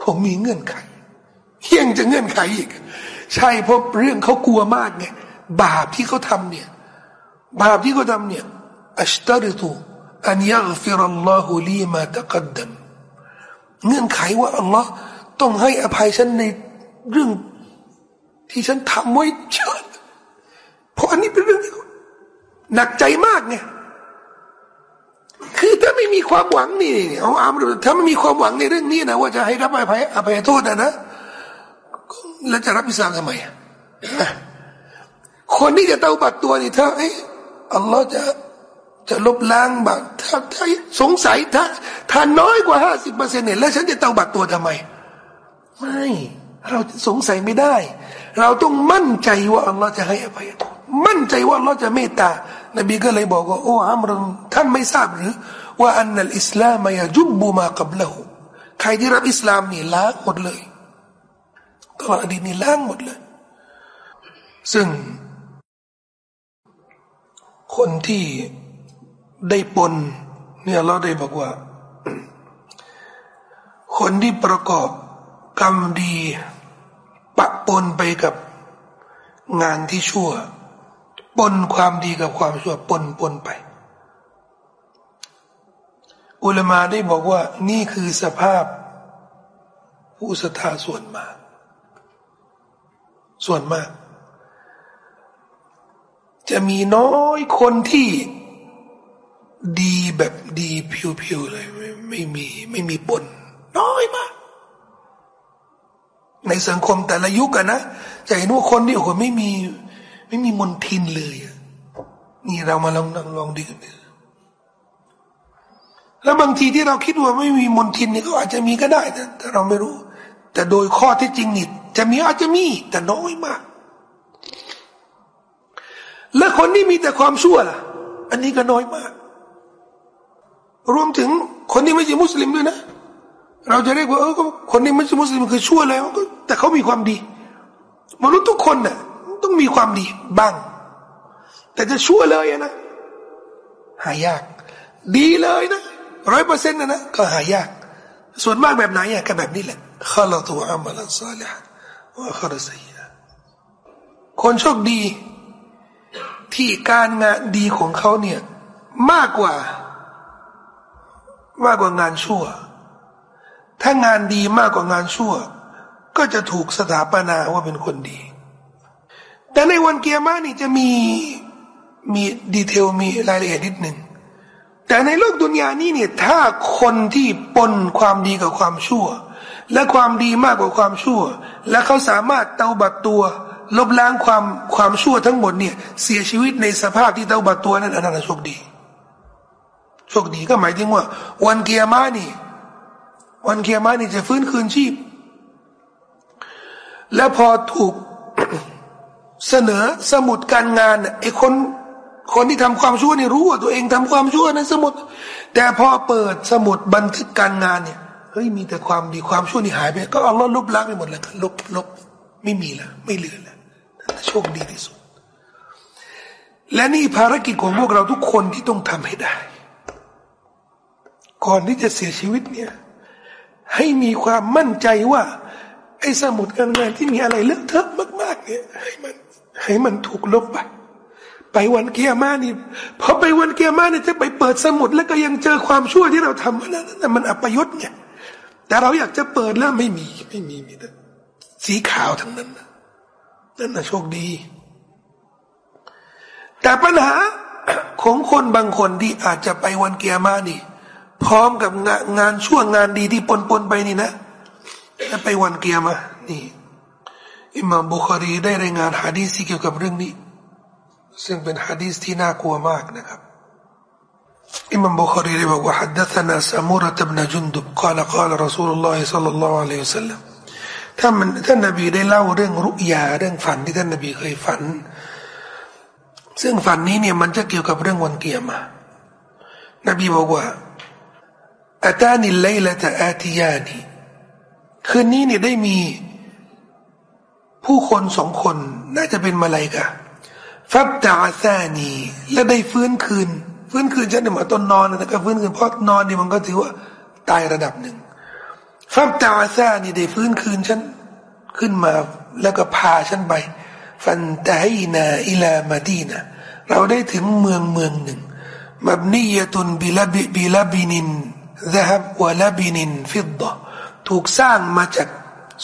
ผมมีเงื่อนไขเฮียงจะเงื่อนไขอีก ใช่เพราะเรื่องเขากลัวมากไง บาปที่เขาทำเนี่ยบาปที่เขาทำเนี่ยอัชตริตุอันยักฟิรัลลอฮุลีมาตะกัดดัมเงื่อนไขว่าอัลลอฮ์ต้องให้อภัยฉันในเรื่องที่ฉันทำไว้เชิญเพราะอันนี้เป็นเรื่องที่หนักใจมากไงคือถ้าไม่มีความหวังนี่เอาอามถ้าไม่มีความหวังในเรื่องนี้นะว่าจะให้รับอภัยอภัยโทษนะนะแล้วจะรับอิสลามทำไมอะ คนที่จะเต้าบัตรตัวนี่ถ้าไอ้อัลลอฮ์จะจะลบล้างบาปถ้าถ้าสงสัยถ้าถ้าน้อยกว่าห้าสิบเปอร์เซ็นต์เนี่ยแล้วฉันจะเต้าบัตรตัวทำไม ไม่ เราสงสัยไม่ได้ เราต้องมั่นใจว่าอัลลอฮ์จะให้อภัยมั่นใจว่าอัลลอฮ์จะเมตตานบีก็เลยบอกว่าโอ้อัมรุนท่านไม่ทราบหรือ ว่าอันนัลอิสลามยาจุบบุมากับเลหูใครที่รับอิสลามนี่ล้างหมดเลยตลอดอดีตนี่ล้างหมดเลย ซึ่ง คนที่ได้ปนเนี่ยเราได้บอกว่า คนที่ประกอบกรรมดีปะปนไปกับงานที่ชั่ว ปนความดีกับความชั่วปนปนไป อุลมาได้บอกว่า นี่คือสภาพ ผู้ศรัทธาส่วนมาก ส่วนมาก จะมีน้อยคนที่ดีแบบดีผิวๆเลยไม่ไม่มีไม่มีปนน้อยมาก ในสังคมแต่ละยุคกันะจะเห็นว่าคนที่โอ้โหไม่มี ไม่มีมนทินเลยนี่เรามาลองลองดูกันแล้วบางทีที่เราคิดว่าไม่มีมนทินนี่ก็อาจจะมีก็ได้แต่เราไม่รู้ แต่โดยข้อที่จริงนี่จะมีอาจจะมีแต่น้อยมาก และคนที่มีแต่ความชั่วล่ะ อันนี้ก็น้อยมาก รวมถึงคนที่ไม่ใช่มุสลิมด้วยนะ เราจะเรียกว่าเออคนที่ไม่ใช่มุสลิมคือชั่วแล้วแต่เขามีความดี มนุษย์ทุกคนน่ะต้องมีความดีบ้าง แต่จะชั่วเลยนะ หายาก ดีเลยนะร้อยเปอร์เซ็นต์นะนะก็หายาก ส่วนมากแบบไหนอะก็แบบนี้แหละข้าเราตัวอามัลซาลิฮว่าข้าราศีคนโชคดี ที่การงานดีของเขาเนี่ย มากกว่า มากกว่างานชั่ว ถ้างานดีมากกว่างานชั่ว ก็จะถูกสถาปนาว่าเป็นคนดี แต่ในวันเกียร์มานี่จะมีมีดีเทลมีรายละเอียดนิดหนึ่งแต่ในโลกดุนยานี้เนี่ยถ้าคนที่ปนความดีกับความชั่ว และความดีมากกว่าความชั่ว และเขาสามารถเตาบัดตัว ลบล้างความความชั่วทั้งหมดเนี่ยเสียชีวิตในสภาพที่เต้าบัตตัวนั้นอันนั้นโชคดีโชคดีก็หมายถึงว่า วันเกียร์มานี่ วันเกียร์มานี่จะฟื้นคืนชีพ แล้วพอถูกเสนอสมุดการงานไอ้คนคนที่ทำความชั่วนี่รู้ว่าตัวเองทำความชั่วในสมุด แต่พอเปิดสมุดบันทึกการงานเนี่ยเฮ้ยมีแต่ความดีความชั่วนี่หายไป ก็เอาลบล้างไปหมดเลยลบลบไม่มีแล้วไม่เหลือแล้ว โชคดีที่สุด และนี่ภารกิจของพวกเราทุกคนที่ต้องทำให้ได้ ก่อนที่จะเสียชีวิตเนี่ย ให้มีความมั่นใจว่า ไอ้สมุดการงานที่มีอะไรเลอะเทอะมาก ๆ เนี่ย ให้มัน ให้มันถูกลบไปไปวันเกียร์มานี่พอไปวันเกียร์มานี่จะไปเปิดสมุดแล้วก็ยังเจอความชั่วที่เราทำนั่นมันอัปยศไงแต่เราอยากจะเปิดแล้วไม่มีไม่มีมีแต่สีขาวทั้งนั้นนั่ นน่ะโชคดี แต่ปัญหาของคนบางคนที่อาจจะไปวันเกียร์มานี่ พร้อมกับงานงานช่วงงานดีที่ปนปนไปนี่นะแล้วไปวันเกียร์มา นี่อิมามบุคารีได้รายงานฮะดีษที่เกี่ยวกับเรื่องนี้ซึ่งเป็นฮะดีษที่น่ากลัวมากนะครับอิมามบุคารีได้บอกว่า حدثنا سمورة بن جندب قال قال رسول الله صلى الله عليه وسلم ถ้ามันท่านนบีได้เล่าเรื่องรุยาเรื่องฝันที่ท่านนบีเคยฝัน ซึ่งฝันนี้เนี่ยมันจะเกี่ยวกับเรื่องวันเกียรมานบีบอกว่าอาตานิลไลละตะอาติยานีคืนนี้เนี่ยได้มีผู้คนสองคนน่าจะเป็นมาลายกะฟับตาซานีและได้ฟื้นคืน ฟื้นคืนฉันเนี่ยมาตอนนอนนะก็ฟื้นคืนเพราะนอนนี่มันก็ถือว่าตายระดับหนึ่ง فابتعثانيได้ฟื้นคืนฉันขึ้นมาแล้วก็พาฉันไป فانتهينا إلى مدينةเราได้ถึงเมืองเมืองหนึ่งمبنية بلبن بلبن ذهب ولبن فضةถูกสร้างมาจาก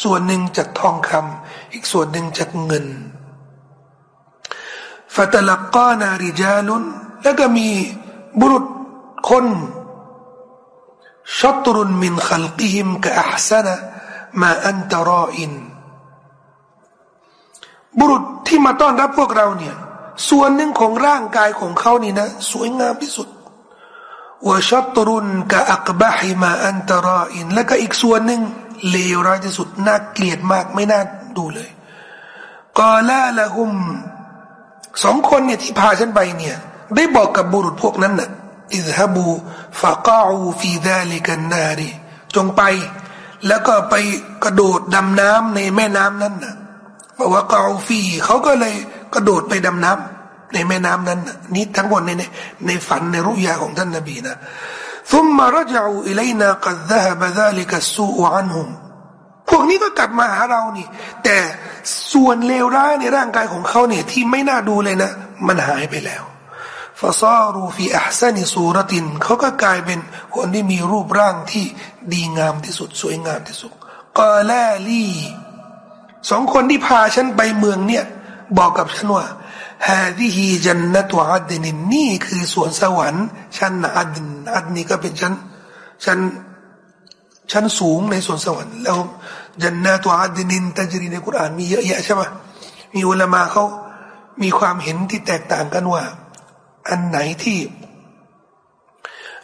ส่วนหนึ่งจากทองคำอีกส่วนหนึ่งจากเงินفتلقانا رجالแล้วก็มีบุรุษคน شطر من خلقهم كأحسن ما أنت راءบุรุษที่มาต้อนรับพวกเราเนี่ย ส่วนหนึ่งของร่างกายของเขานี่นะ สวยงามที่สุดوشطر كأقبح ما أنت راء แล้วก็อีกส่วนหนึ่งเลวร้ายที่สุดน่าเกลียดมากไม่น่าดูเลยกาลาละหุมสองคนเนี่ยที่พาฉันไปเนี่ย ได้บอกกับบุรุษพวกนั้นน่ะ อิซฮับูฟะกาอูฟีดาลิกันนารีจงไป แล้วก็ไปกระโดดดำน้ำในแม่น้ำนั้นน่ะบอกว่ากาอูฟีเขาก็เลยกระโดดไปดำน้ำในแม่น้ำนั้นนี่ทั้งหมดในในฝันในรุยาของท่านนบีนะ ثم رجعوا إلينا قد ذهب ذلك السوء عنهم พวกนี้ก็กลับมาหาเรานี่ แต่ส่วนเลวร้ายในร่างกายของเขาเนี่ยที่ไม่น่าดูเลยนะ มันหายไปแล้ว ฟาซารูฟีอัพซานิสูรตินเขาก็กลายเป็นคนที่มีรูปร่างที่ดีงามที่สุด สวยงามที่สุดกาลาลีสองคนที่พาฉันไปเมืองเนี่ย บอกกับฉันว่าฮาดิฮีจันนตวอัดนินนี่คือสวนสวรรค์ชั้นอัดนอัดนี่ก็เป็นชั้นชั้นชั้นสูงในสวนสวรรค์แล้วจันนาตัวอัดนินตัจรีในกุรอานมีเยอะแยะใช่ไหมมีอุลามาเขามีความเห็นที่แตกต่างกันว่า อันไหนที่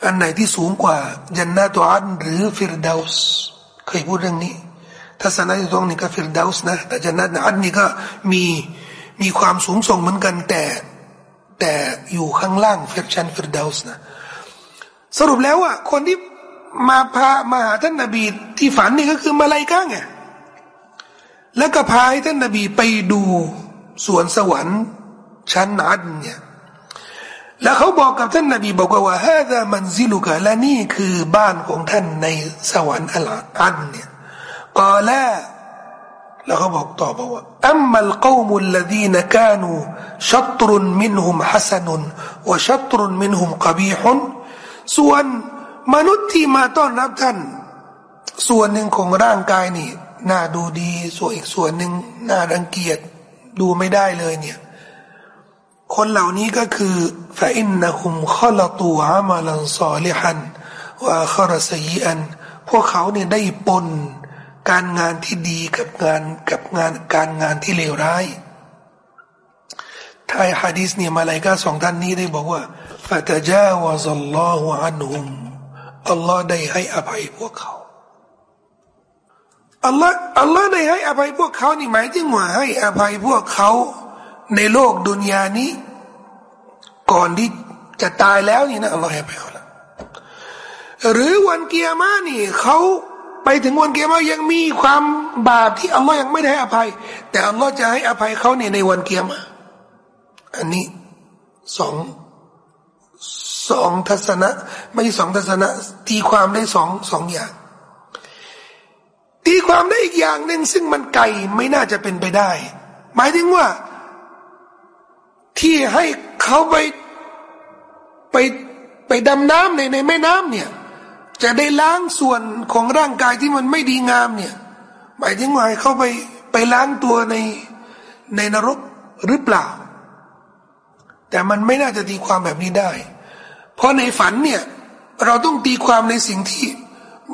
อันไหนที่สูงกว่าจันนาตัวอัดหรือฟิรดาสเคยพูดเรื่องนี้ทัศนะที่ตรงนี้ก็ฟิรดาสนะแต่จันนาอัดนี่ก็มีมีความสูงส่งเหมือนกันแต่แต่อยู่ข้างล่างฟิรชันฟิรดาสนะสรุปแล้วอะคนที่มาพามาหาท่านนาบีที่ฝันนี่ก็คือมาลายกาไงแล้วก็พาให้ท่านนาบีไปดูสวนสวรรค์ชั้นนัดเนี่ย แล้วเขาบอกกับท่านนาบีบอกว่าฮาดามันซิลุกะและนี่คือบ้านของท่านในสวรรค์อัลอันเนี่ยกาลาแล้วเขาบอกต่อบอกว่าอัมมัลกอมุลลดีนกานูชัตรุนมินหุมฮัสนุนวชัตรุนมินหุมกบีฮุนส่วนมนุษย์ที่มาต้อนรับท่าน ส่วนหนึ่งของร่างกายนี่น่าดูดี ส่วนอีกส่วนหนึ่งน่ารังเกียจดูไม่ได้เลยเนี่ย คนเหล่านี้ก็คือฟาอินนะคุมขลตูอามาลันซอลิฮันว่าคารสยีอันพวกเขาเนี่ยได้ปนการงานที่ดีกับงานกับงานการงานที่เลวร้ายท้ายฮะดีษเนี่ยมาลายกาสองท่านนี้ได้บอกว่าฟาตจาวะซัลลอฮุอันฮุมอัลลอฮ์ได้ให้อภัยพวกเขาอัลลอฮ์อัลลอฮ์ได้ให้อภัยพวกเขานี่หมายถึงว่าให้อภัยพวกเขา ในโลกดุนยานี้ ก่อนที่จะตายแล้วนี่นะอัลลอฮ์ให้อภัยเขาแล้วหรือวันเกียร์มานี่เขาไปถึงวันเกียร์มายังมีความบาปที่อัลลอฮ์ยังไม่ได้ให้อภัย แต่อัลลอฮ์จะให้อภัยเขาเนี่ยในวันเกียร์มาอันนี้สองสองทัศนะ ไม่ใช่สองทัศนะตีความได้สองสองอย่าง ตีความได้อีกอย่างหนึ่งซึ่งมันไกลไม่น่าจะเป็นไปได้ หมายถึงว่า ที่ให้เขาไปไปไปดำน้ำในในแม่น้ำเนี่ย จะได้ล้างส่วนของร่างกายที่มันไม่ดีงามเนี่ย หมายถึงว่าเขาไปไปล้างตัวในในนรกหรือเปล่า แต่มันไม่น่าจะตีความแบบนี้ได้ เพราะในฝันเนี่ย เราต้องตีความในสิ่งที่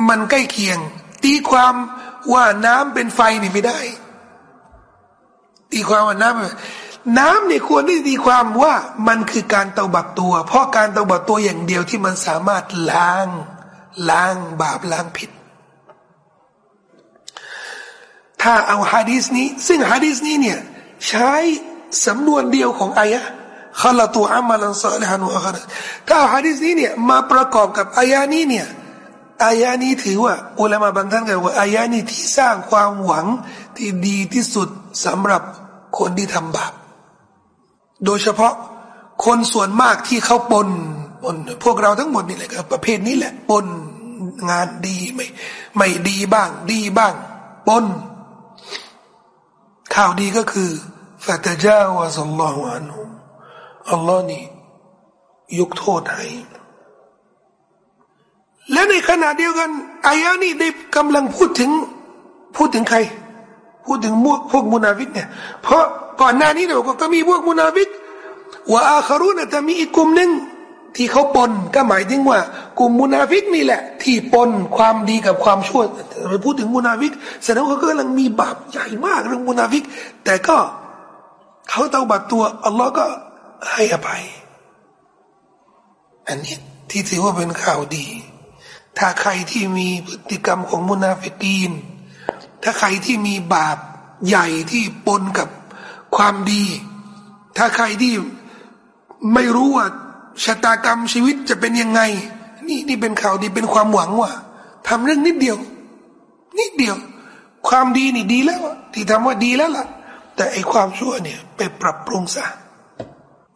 มันใกล้เคียง ตีความว่าน้ำเป็นไฟนี่ไม่ได้ ตีความว่าน้ำ น้ำเนี่ยควรที่ตีความว่ามันคือการเตาบัตตัว เพราะการเตาบัตตัวอย่างเดียวที่มันสามารถล้าง ล้างบาปล้างผิด ถ้าเอาฮะดีสนี้ ซึ่งฮะดีสนี้เนี่ยใช้สำนวนเดียวของอายะขลตัวอามัลันซาลิฮันวะครถ้าเอาฮะดิษนี้เนี่ยมาประกอบกับอายานี้เนี่ยอายานี้ถือว่าอุลามะบางท่านกล่าวว่าอายานี้ที่สร้างความหวังที่ดีที่สุดสำหรับคนที่ทำบาป โดยเฉพาะคนส่วนมากที่เขาปนปนพวกเราทั้งหมดนี่แหละประเภทนี้แหละปนงานดีไม่ไม่ดีบ้าง ดีบ้างปนข่าวดีก็คือฟาตเจ้าวะสัลลอฮุอันฮุอัลลอฮ์นี่ยกโทษให้และในขณะเดียวกันอายะนี้ได้กำลังพูดถึง พูดถึงใคร พูดถึงพวกพวกมุนาฟิกเนี่ย เพราะ ก่อนหน้านี้เราก็มีพวกมุนาฟิกوآخرونแต่มีอีกกลุ่มหนึ่งที่เขาปนก็หมายถึงว่า กลุ่มมุนาฟิกนี่แหละ ที่ปนความดีกับความชั่วเราพูดถึงมุนาฟิกแสดงว่าเขากำลังมีบาปใหญ่มากเรื่องมุนาฟิก แต่ก็เขาเตาบัตตัวอัลลอฮ์ก็ให้อภัย อันนี้ที่ถือว่าเป็นข่าวดี ถ้าใครที่มีพฤติกรรมของมุนาฟิกีน ถ้าใครที่มีบาปใหญ่ที่ปนกับ ความดี ถ้าใครที่ไม่รู้ว่าชะตากรรมชีวิตจะเป็นยังไง นี่นี่เป็นข่าวดีเป็นความหวังว่า ทำเรื่องนิดเดียว นิดเดียว ความดีนี่ดีแล้ว ที่ทำว่าดีแล้วล่ะ แต่ไอความชั่วเนี่ย ไปปรับปรุงซะ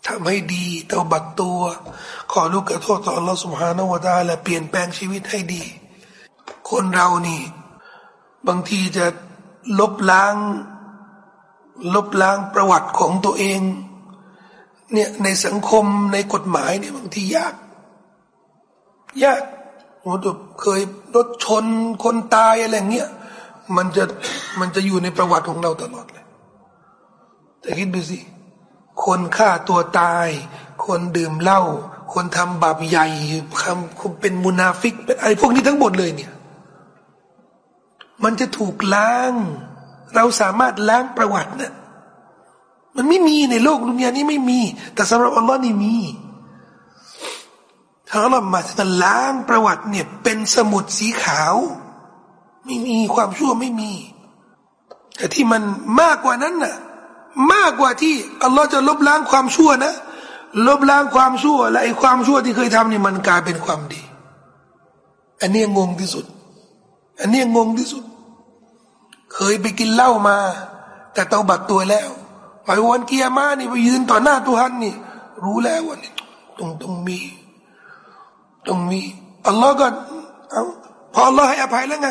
ทำให้ดีเตาบัดตัว ขอลูกขอโทษต่อเราสมบฮานาวตาและเปลี่ยนแปลงชีวิตให้ดี คนเรานี่ บางทีจะลบล้าง ลบล้างประวัติของตัวเองเนี่ยในสังคมในกฎหมายเนี่ยบางทียาก ยากโอ้เคยรถชนคนตายอะไรเงี้ยมันจะมันจะอยู่ในประวัติของเราตลอดเลย แต่คิดดูสิ คนฆ่าตัวตาย คนดื่มเหล้าคนทำบาปใหญ่คำเป็นมุนาฟิกเป็นอะไรพวกนี้ทั้งหมดเลยเนี่ย มันจะถูกล้าง เราสามารถล้างประวัตินะมันไม่มีในโลกดุนยานี้ไม่มี แต่สำหรับอัลลอฮ์นี่มีถ้าเรามาจะล้างประวัติเนี่ย เป็นสมุดสีขาว ไม่มีความชั่วไม่มี แต่ที่มันมากกว่านั้นน่ะ มากกว่าที่อัลลอฮ์จะลบล้างความชั่วนะลบล้างความชั่ว และไอ้ความชั่วที่เคยทำนี่มันกลายเป็นความดี อันนี้งงที่สุด อันนี้งงที่สุด เคยไปกินเหล้ามา แต่เตาบัดตัวแล้วไปวันเกียร์มานี่ไปยืนต่อหน้าตัวฮันนี่ รู้แล้วว่านี่ต้องต้องมีต้องมีอัลลอฮ์ก็เอาพออัลลอฮ์ให้อภัยแล้วไง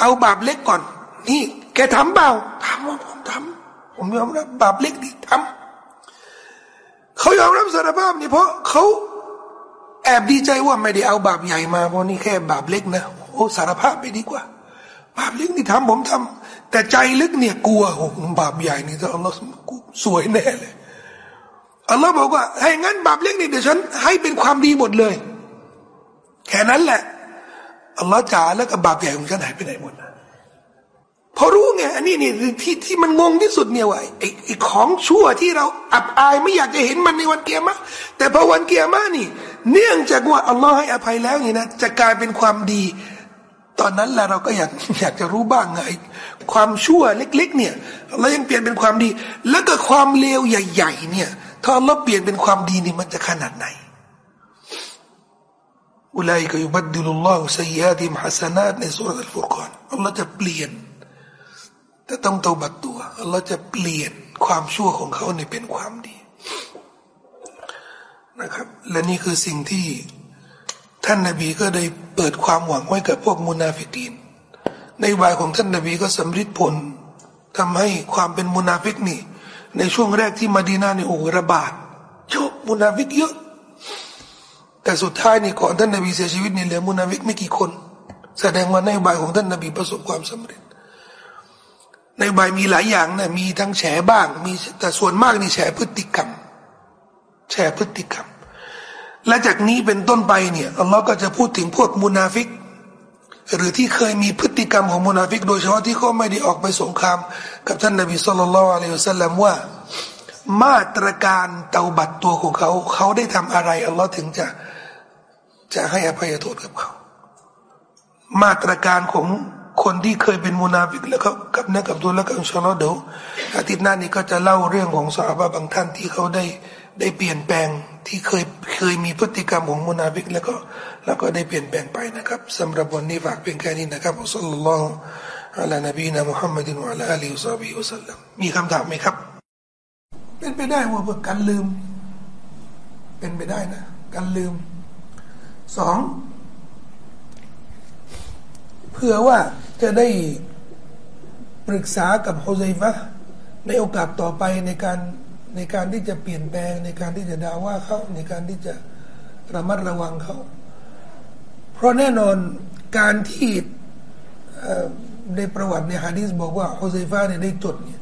เอาบาปเล็กก่อน นี่ แกทำเปล่าทำผมทำผมยอมรับบาปเล็กที่ทำเขายอมรับสารภาพนี่เพราะเขาแอบดีใจว่าไม่ได้เอาบาปใหญ่มาเพราะนี่แค่บาปเล็กนะโอ้สารภาพไปดีกว่า บาปเล็กที่ทำผมทำ แต่ใจลึกเนี่ยกลัวโอ้บาปใหญ่นี่ถ้าอัลลอฮ์สวยแน่เลยอัลลอฮ์บอกว่าให้งั้นบาปเล็กนี่เดี๋ยวฉันให้เป็นความดีหมดเลย แค่นั้นแหละอัลลอฮ์จ๋าแล้วกับบาปใหญ่ของฉันหายไปไหนหมดนะพอรู้ไงอันนี้นี่ที่ที่มันงงที่สุดเนี่ยว่าไอ้ไอ้ของชั่วที่เราอับอายไม่อยากจะเห็นมันในวันเกียร์มะแต่พอวันเกียร์มะนี่ เนื่องจากว่าอัลลอฮ์ให้อภัยแล้วนี่นะจะกลายเป็นความดี ตอนนั้นแหละเราก็อยากอยากจะรู้บ้างไง ความชั่วเล็ก ๆ เนี่ยเรายังเปลี่ยนเป็นความดี แล้วก็ความเลวใหญ่ ๆ เนี่ยถ้าเราเปลี่ยนเป็นความดีนี่มันจะขนาดไหนอุลัยก็ยุบัดดิลุลลอฮฺสัยยาดิมฮัสนาตในสุรษอัลฟุรกานอัลลอฮ์จะเปลี่ยนแต่ต้องเตาบัดตัวอัลลอฮ์จะเปลี่ยนความชั่วของเขาในเป็นความดีนะครับ และนี่คือสิ่งที่ท่านนาบีก็ได้เปิดความหวังไว้กับพวกมุนาฟิกีน นโยบายของท่านนาบีก็สัมฤทธิ์ผลทำให้ความเป็นมุนาฟิกนี่ ในช่วงแรกที่มาดีนานี่โอ้ระบาดเยอะมุนาฟิกเยอะ แต่สุดท้ายนี่ก่อนท่านนาบีเสียชีวิตนี่เหลือมุนาฟิกไม่กี่คน แสดงว่านโยบายของท่านนาบีประสบความสำเร็จนโยบายมีหลายอย่างนะมีทั้งแฉบ้าง มีแต่ส่วนมากนี่แฉพฤติกรรม แฉพฤติกรรม และจากนี้เป็นต้นไปเนี่ยอัลลอฮ์ก็จะพูดถึงพวกมุนาฟิก หรือที่เคยมีพฤติกรรมของมุนาฟิก โดยเฉพาะที่เขาไม่ได้ออกไปสงคราม กับท่านนบีสุลต่านละอัลลอฮฺสัลลัมว่า มาตรการเตาบัตตัวของเขา เขาได้ทำอะไรอัลลอฮ์ถึงจะจะให้อภัยโทษกับเขา มาตรการของคนที่เคยเป็นมุนาฟิกแล้วก็กับนื้อกับตัวแล้วก็อินชาอัลลอฮ์เดี๋ยวอาทิตย์หน้านี้ก็จะเล่าเรื่องของซอฮาบะบางท่านที่เขาได้ได้เปลี่ยนแปลง ที่เคยเคยมีพฤติกรรมของมุนาฟิกแล้วก็แล้วก็ได้เปลี่ยนแปลงไปนะครับสำหรับวันนี้ฝากเพียงแค่นี้นะครับوصلى الله على نبينا محمد وعلى آله وصحبه وسلمมีคำถามไหมครับ เป็นไปได้ว่าเพื่อการลืม เป็นไปได้นะ การลืมสองเพื่อว่าจะได้ปรึกษากับฮุซัยฟะในโอกาสต่อไปในการ ในการที่จะเปลี่ยนแปลงในการที่จะด่าว่าเขาในการที่จะระมัดระวังเขา เพราะแน่นอนการที่ในประวัติในฮะดีษบอกว่าฮุซัยฟาเนี่ยได้จดเนี่ย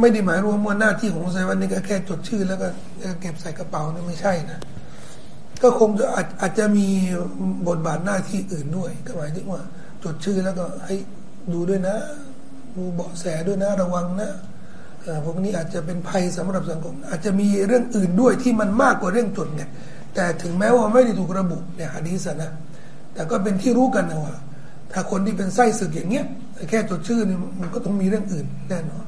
ไม่ได้หมายรวมว่าหน้าที่ของฮุซัยฟานี่ก็แค่จดชื่อแล้วก็เก็บใส่กระเป๋านี่ไม่ใช่นะ ก็คงจะอาจอาจจะมีบทบาทหน้าที่อื่นด้วย ก็หมายถึงว่าจดชื่อแล้วก็ให้ดูด้วยนะ ดูเบาะแสด้วยนะระวังนะ พวกนี้อาจจะเป็นภัยสำหรับสังคม อาจจะมีเรื่องอื่นด้วยที่มันมากกว่าเรื่องจดเนี่ยแต่ถึงแม้ว่าไม่ได้ถูกระบุในฮะดีสนะแต่ก็เป็นที่รู้กันนะว่า ถ้าคนที่เป็นไส้ศึกอย่างเงี้ยแค่จดชื่อนี่มันก็ต้องมีเรื่องอื่นแน่นอน